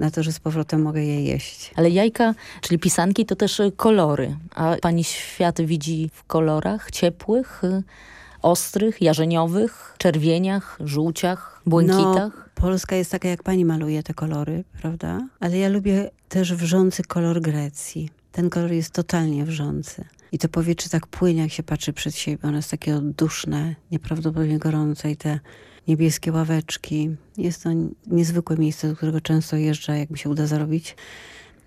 na to, że z powrotem mogę je jeść. Ale jajka, czyli pisanki, to też kolory. A pani świat widzi w kolorach ciepłych, ostrych, jarzeniowych, czerwieniach, żółciach, błękitach? No, Polska jest taka, jak pani maluje te kolory, prawda? Ale ja lubię też wrzący kolor Grecji. Ten kolor jest totalnie wrzący. I to powietrze tak płynie, jak się patrzy przed siebie. Ono jest takie odduszne, nieprawdopodobnie gorące i te niebieskie ławeczki. Jest to niezwykłe miejsce, do którego często jeżdżę, jak mi się uda zarobić.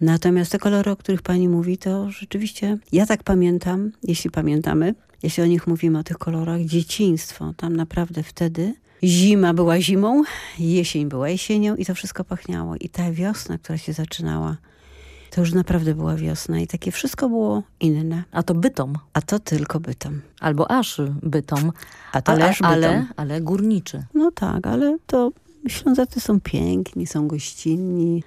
Natomiast te kolory, o których pani mówi, to rzeczywiście ja tak pamiętam, jeśli pamiętamy, jeśli o nich mówimy, o tych kolorach, dzieciństwo. Tam naprawdę wtedy zima była zimą, jesień była jesienią i to wszystko pachniało. I ta wiosna, która się zaczynała, to już naprawdę była wiosna i takie wszystko było inne. A to bytom. A to tylko bytom. Albo aż bytom. A to ale, aż bytom. Ale, ale górniczy. No tak, ale to Ślązacy są piękni, są gościnni,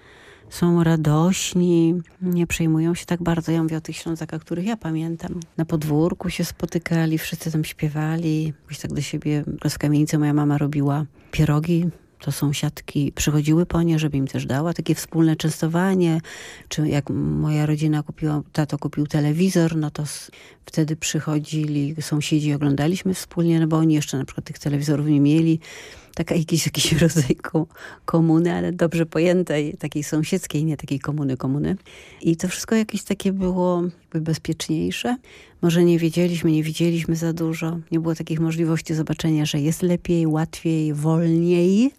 są radośni, nie przejmują się tak bardzo. Ja mówię o tych Ślązakach, których ja pamiętam. Na podwórku się spotykali, wszyscy tam śpiewali. Gdzieś tak do siebie z kamienicy moja mama robiła pierogi to sąsiadki przychodziły po nie, żeby im też dała takie wspólne częstowanie, czy jak moja rodzina kupiła, tato kupił telewizor, no to wtedy przychodzili sąsiedzi oglądaliśmy wspólnie, no bo oni jeszcze na przykład tych telewizorów nie mieli. Taka jakiś, jakiś *laughs* rodzaj komuny, ale dobrze pojętej, takiej sąsiedzkiej, nie takiej komuny, komuny. I to wszystko jakieś takie było bezpieczniejsze. Może nie wiedzieliśmy, nie widzieliśmy za dużo. Nie było takich możliwości zobaczenia, że jest lepiej, łatwiej, wolniej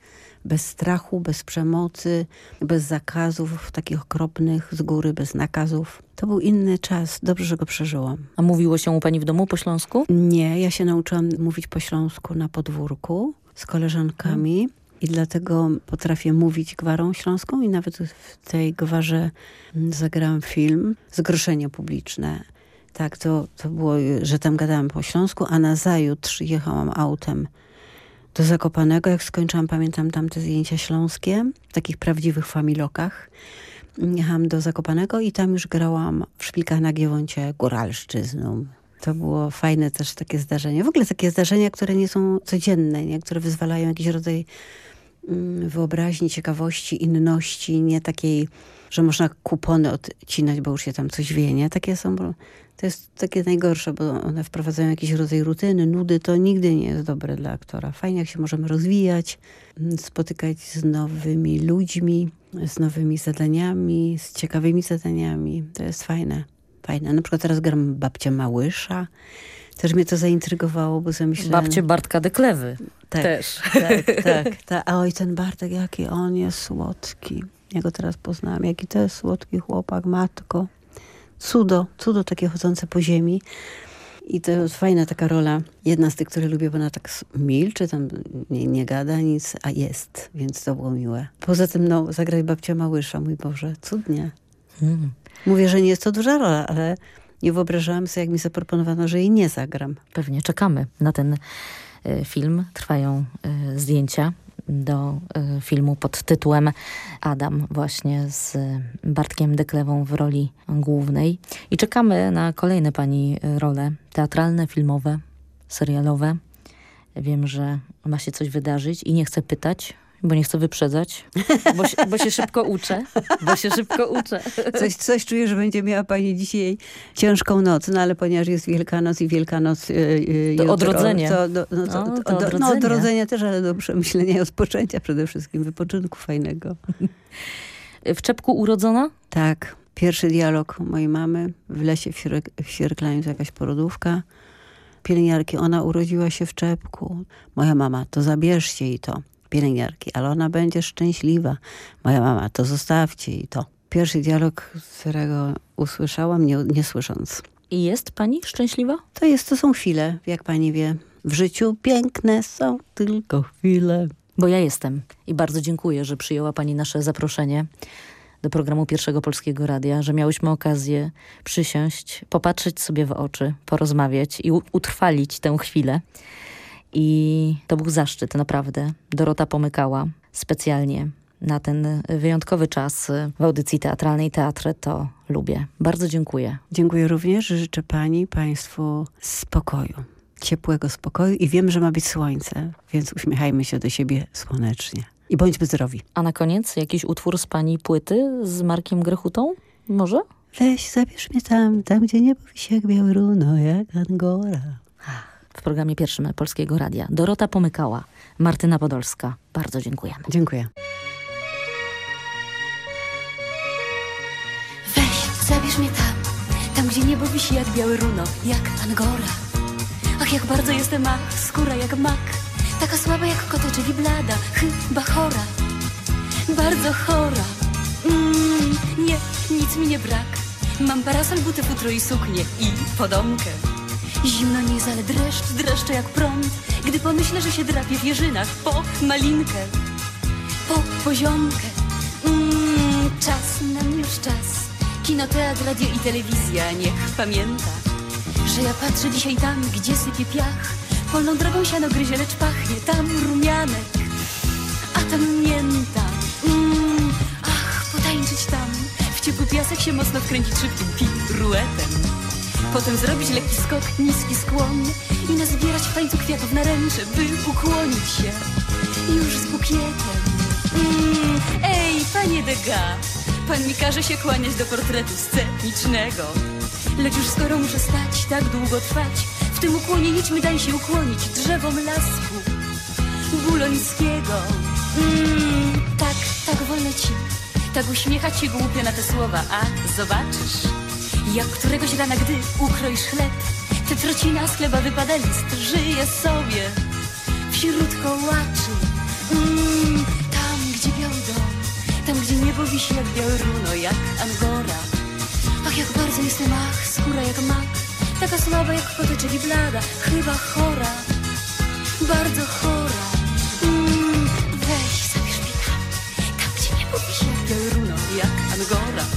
bez strachu, bez przemocy, bez zakazów takich okropnych z góry, bez nakazów. To był inny czas. Dobrze, że go przeżyłam. A mówiło się u pani w domu po śląsku? Nie, ja się nauczyłam mówić po śląsku na podwórku z koleżankami. I dlatego potrafię mówić gwarą śląską i nawet w tej gwarze zagrałam film Zgroszenie publiczne. Tak, to, to było, że tam gadałam po śląsku, a na zajutrz jechałam autem do Zakopanego. Jak skończyłam, pamiętam tam te zdjęcia śląskie, w takich prawdziwych familokach. Jechałam do Zakopanego i tam już grałam w szpilkach na Giewoncie góralszczyzną. To było fajne też takie zdarzenie. W ogóle takie zdarzenia, które nie są codzienne, nie? które wyzwalają jakiś rodzaj mm, wyobraźni, ciekawości, inności, nie takiej, że można kupony odcinać, bo już się tam coś wie, nie? Takie są to jest takie najgorsze, bo one wprowadzają jakiś rodzaj rutyny, nudy. To nigdy nie jest dobre dla aktora. Fajnie, jak się możemy rozwijać, mm, spotykać z nowymi ludźmi, z nowymi zadaniami, z ciekawymi zadaniami. To jest fajne. Fajne. Na przykład teraz gram Babcia Małysza. Też mnie to zaintrygowało, bo zamyślałam... Babcie Bartka Deklewy. Tak, też. Tak, *laughs* tak, tak. A oj, ten Bartek, jaki on jest słodki. Ja go teraz poznałam. Jaki to jest słodki chłopak, matko cudo, cudo takie chodzące po ziemi. I to jest fajna taka rola. Jedna z tych, które lubię, bo ona tak milczy, tam nie, nie gada nic, a jest, więc to było miłe. Poza tym, no, zagrać babcia Małysza, mój Boże, cudnie. Hmm. Mówię, że nie jest to duża rola, ale nie wyobrażałam sobie, jak mi zaproponowano, że jej nie zagram. Pewnie czekamy na ten y, film. Trwają y, zdjęcia do y, filmu pod tytułem Adam właśnie z Bartkiem Deklewą w roli głównej. I czekamy na kolejne pani role teatralne, filmowe, serialowe. Wiem, że ma się coś wydarzyć i nie chcę pytać, bo nie chcę wyprzedzać, bo się, bo się szybko uczę, bo się szybko uczę. Coś, coś czuję, że będzie miała pani dzisiaj ciężką noc, no ale ponieważ jest Wielkanoc i Wielkanoc yy, do odrodzenia. To, do, no, to, no, do, odrodzenia. no, odrodzenia też, ale do przemyślenia i odpoczęcia przede wszystkim, wypoczynku fajnego. W czepku urodzona? Tak. Pierwszy dialog mojej mamy w lesie w, Sierk w Sierklaniu, to jakaś porodówka pielęgniarki. Ona urodziła się w czepku. Moja mama, to zabierzcie jej to pielęgniarki, ale ona będzie szczęśliwa. Moja mama, to zostawcie i to. Pierwszy dialog, którego usłyszałam, nie, nie słysząc. I jest pani szczęśliwa? To jest, to są chwile, jak pani wie. W życiu piękne są tylko chwile. Bo ja jestem i bardzo dziękuję, że przyjęła pani nasze zaproszenie do programu Pierwszego Polskiego Radia, że miałyśmy okazję przysiąść, popatrzeć sobie w oczy, porozmawiać i utrwalić tę chwilę. I to był zaszczyt, naprawdę. Dorota pomykała specjalnie na ten wyjątkowy czas w audycji teatralnej Teatrze, to lubię. Bardzo dziękuję. Dziękuję również. Życzę Pani, Państwu spokoju. Ciepłego spokoju i wiem, że ma być słońce, więc uśmiechajmy się do siebie słonecznie. I bądźmy zdrowi. A na koniec jakiś utwór z Pani płyty z Markiem Grechutą? Może? Weź, zabierz mnie tam, tam gdzie nie wisi jak białe runo, jak Angora programie pierwszym Polskiego Radia. Dorota Pomykała, Martyna Podolska. Bardzo dziękujemy. Dziękuję. Weź, zabierz mnie tam, tam gdzie niebo wisi jak białe runo, jak angora. Ach, jak bardzo jestem ach, skóra jak mak, taka słaba jak kota, czyli blada, chyba chora, bardzo chora. Mm, nie, nic mi nie brak. Mam parasol, buty, futro i suknię i podomkę. Zimno nie jest, ale dreszcz, dreszcze jak prąd, gdy pomyślę, że się drapie w jeżynach po malinkę, po poziomkę. Mm, czas, nam już czas. Kino, teatr, radio i telewizja, niech pamięta, że ja patrzę dzisiaj tam, gdzie sypie piach. Polną drogą siano gryzie, lecz pachnie tam rumianek, a tam mięta. Mm, ach, potańczyć tam, w ciepły piasek się mocno wkręcić szybkim piruetem. Potem zrobić lekki skok, niski skłon i nazbierać w tańcu kwiatów na ręce, by ukłonić się już z bukietem. Mm, ej, panie Degas, pan mi każe się kłaniać do portretu scenicznego. Lecz już skoro muszę stać, tak długo trwać, w tym ukłonie idźmy daj się ukłonić drzewom lasku bulońskiego. Mm, tak, tak wolno ci, tak uśmiechać się głupio na te słowa, a zobaczysz, jak któregoś rana, gdy ukroisz chleb, te trocina z chleba wypada list, żyje sobie wśród kołaczy. Mm, tam, gdzie dom, tam, gdzie niebo wisi jak białe runo, jak angora. Ach, jak bardzo jestem, ach, skóra jak mak, taka słaba jak kota, czyli blada, chyba chora, bardzo chora. Mm, weź, mnie tam, tam, gdzie niebo wisi jak białe runo, jak angora.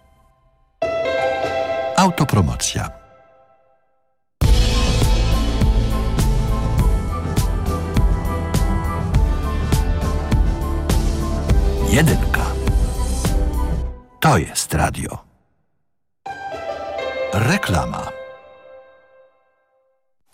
Autopromocja. Jedynka. To jest radio. Reklama.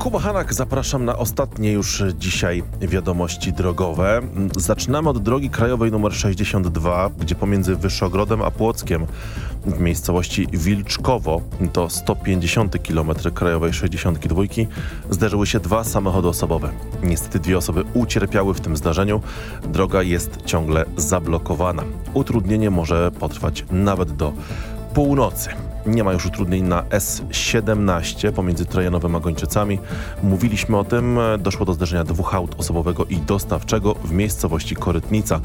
Kuba Hanak, zapraszam na ostatnie już dzisiaj wiadomości drogowe. Zaczynamy od drogi krajowej nr 62, gdzie pomiędzy Wyszogrodem a Płockiem w miejscowości Wilczkowo, to 150 km krajowej 62, zderzyły się dwa samochody osobowe. Niestety dwie osoby ucierpiały w tym zdarzeniu. Droga jest ciągle zablokowana. Utrudnienie może potrwać nawet do północy. Nie ma już utrudnień na S17 pomiędzy Trojanowem a Gończycami. Mówiliśmy o tym. Doszło do zderzenia dwóch aut osobowego i dostawczego w miejscowości Korytnica.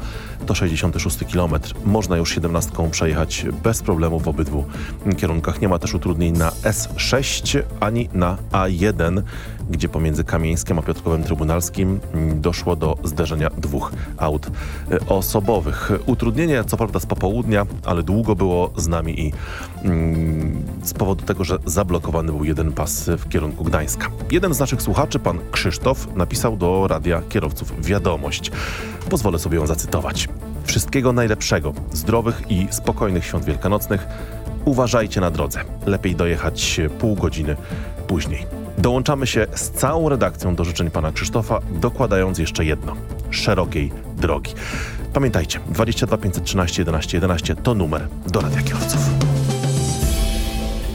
To 66 km. Można już 17 przejechać bez problemu w obydwu kierunkach. Nie ma też utrudnień na S6 ani na A1, gdzie pomiędzy Kamieńskiem a Piotrkowem Trybunalskim doszło do zderzenia dwóch aut osobowych. Utrudnienie co prawda z popołudnia, ale długo było z nami i mm, z powodu tego, że zablokowany był jeden pas w kierunku Gdańska. Jeden z naszych słuchaczy, pan Krzysztof, napisał do Radia Kierowców wiadomość. Pozwolę sobie ją zacytować. Wszystkiego najlepszego, zdrowych i spokojnych świąt wielkanocnych. Uważajcie na drodze. Lepiej dojechać pół godziny później. Dołączamy się z całą redakcją do życzeń pana Krzysztofa, dokładając jeszcze jedno. Szerokiej drogi. Pamiętajcie, 22 513 11 11 to numer do Radia Kierowców.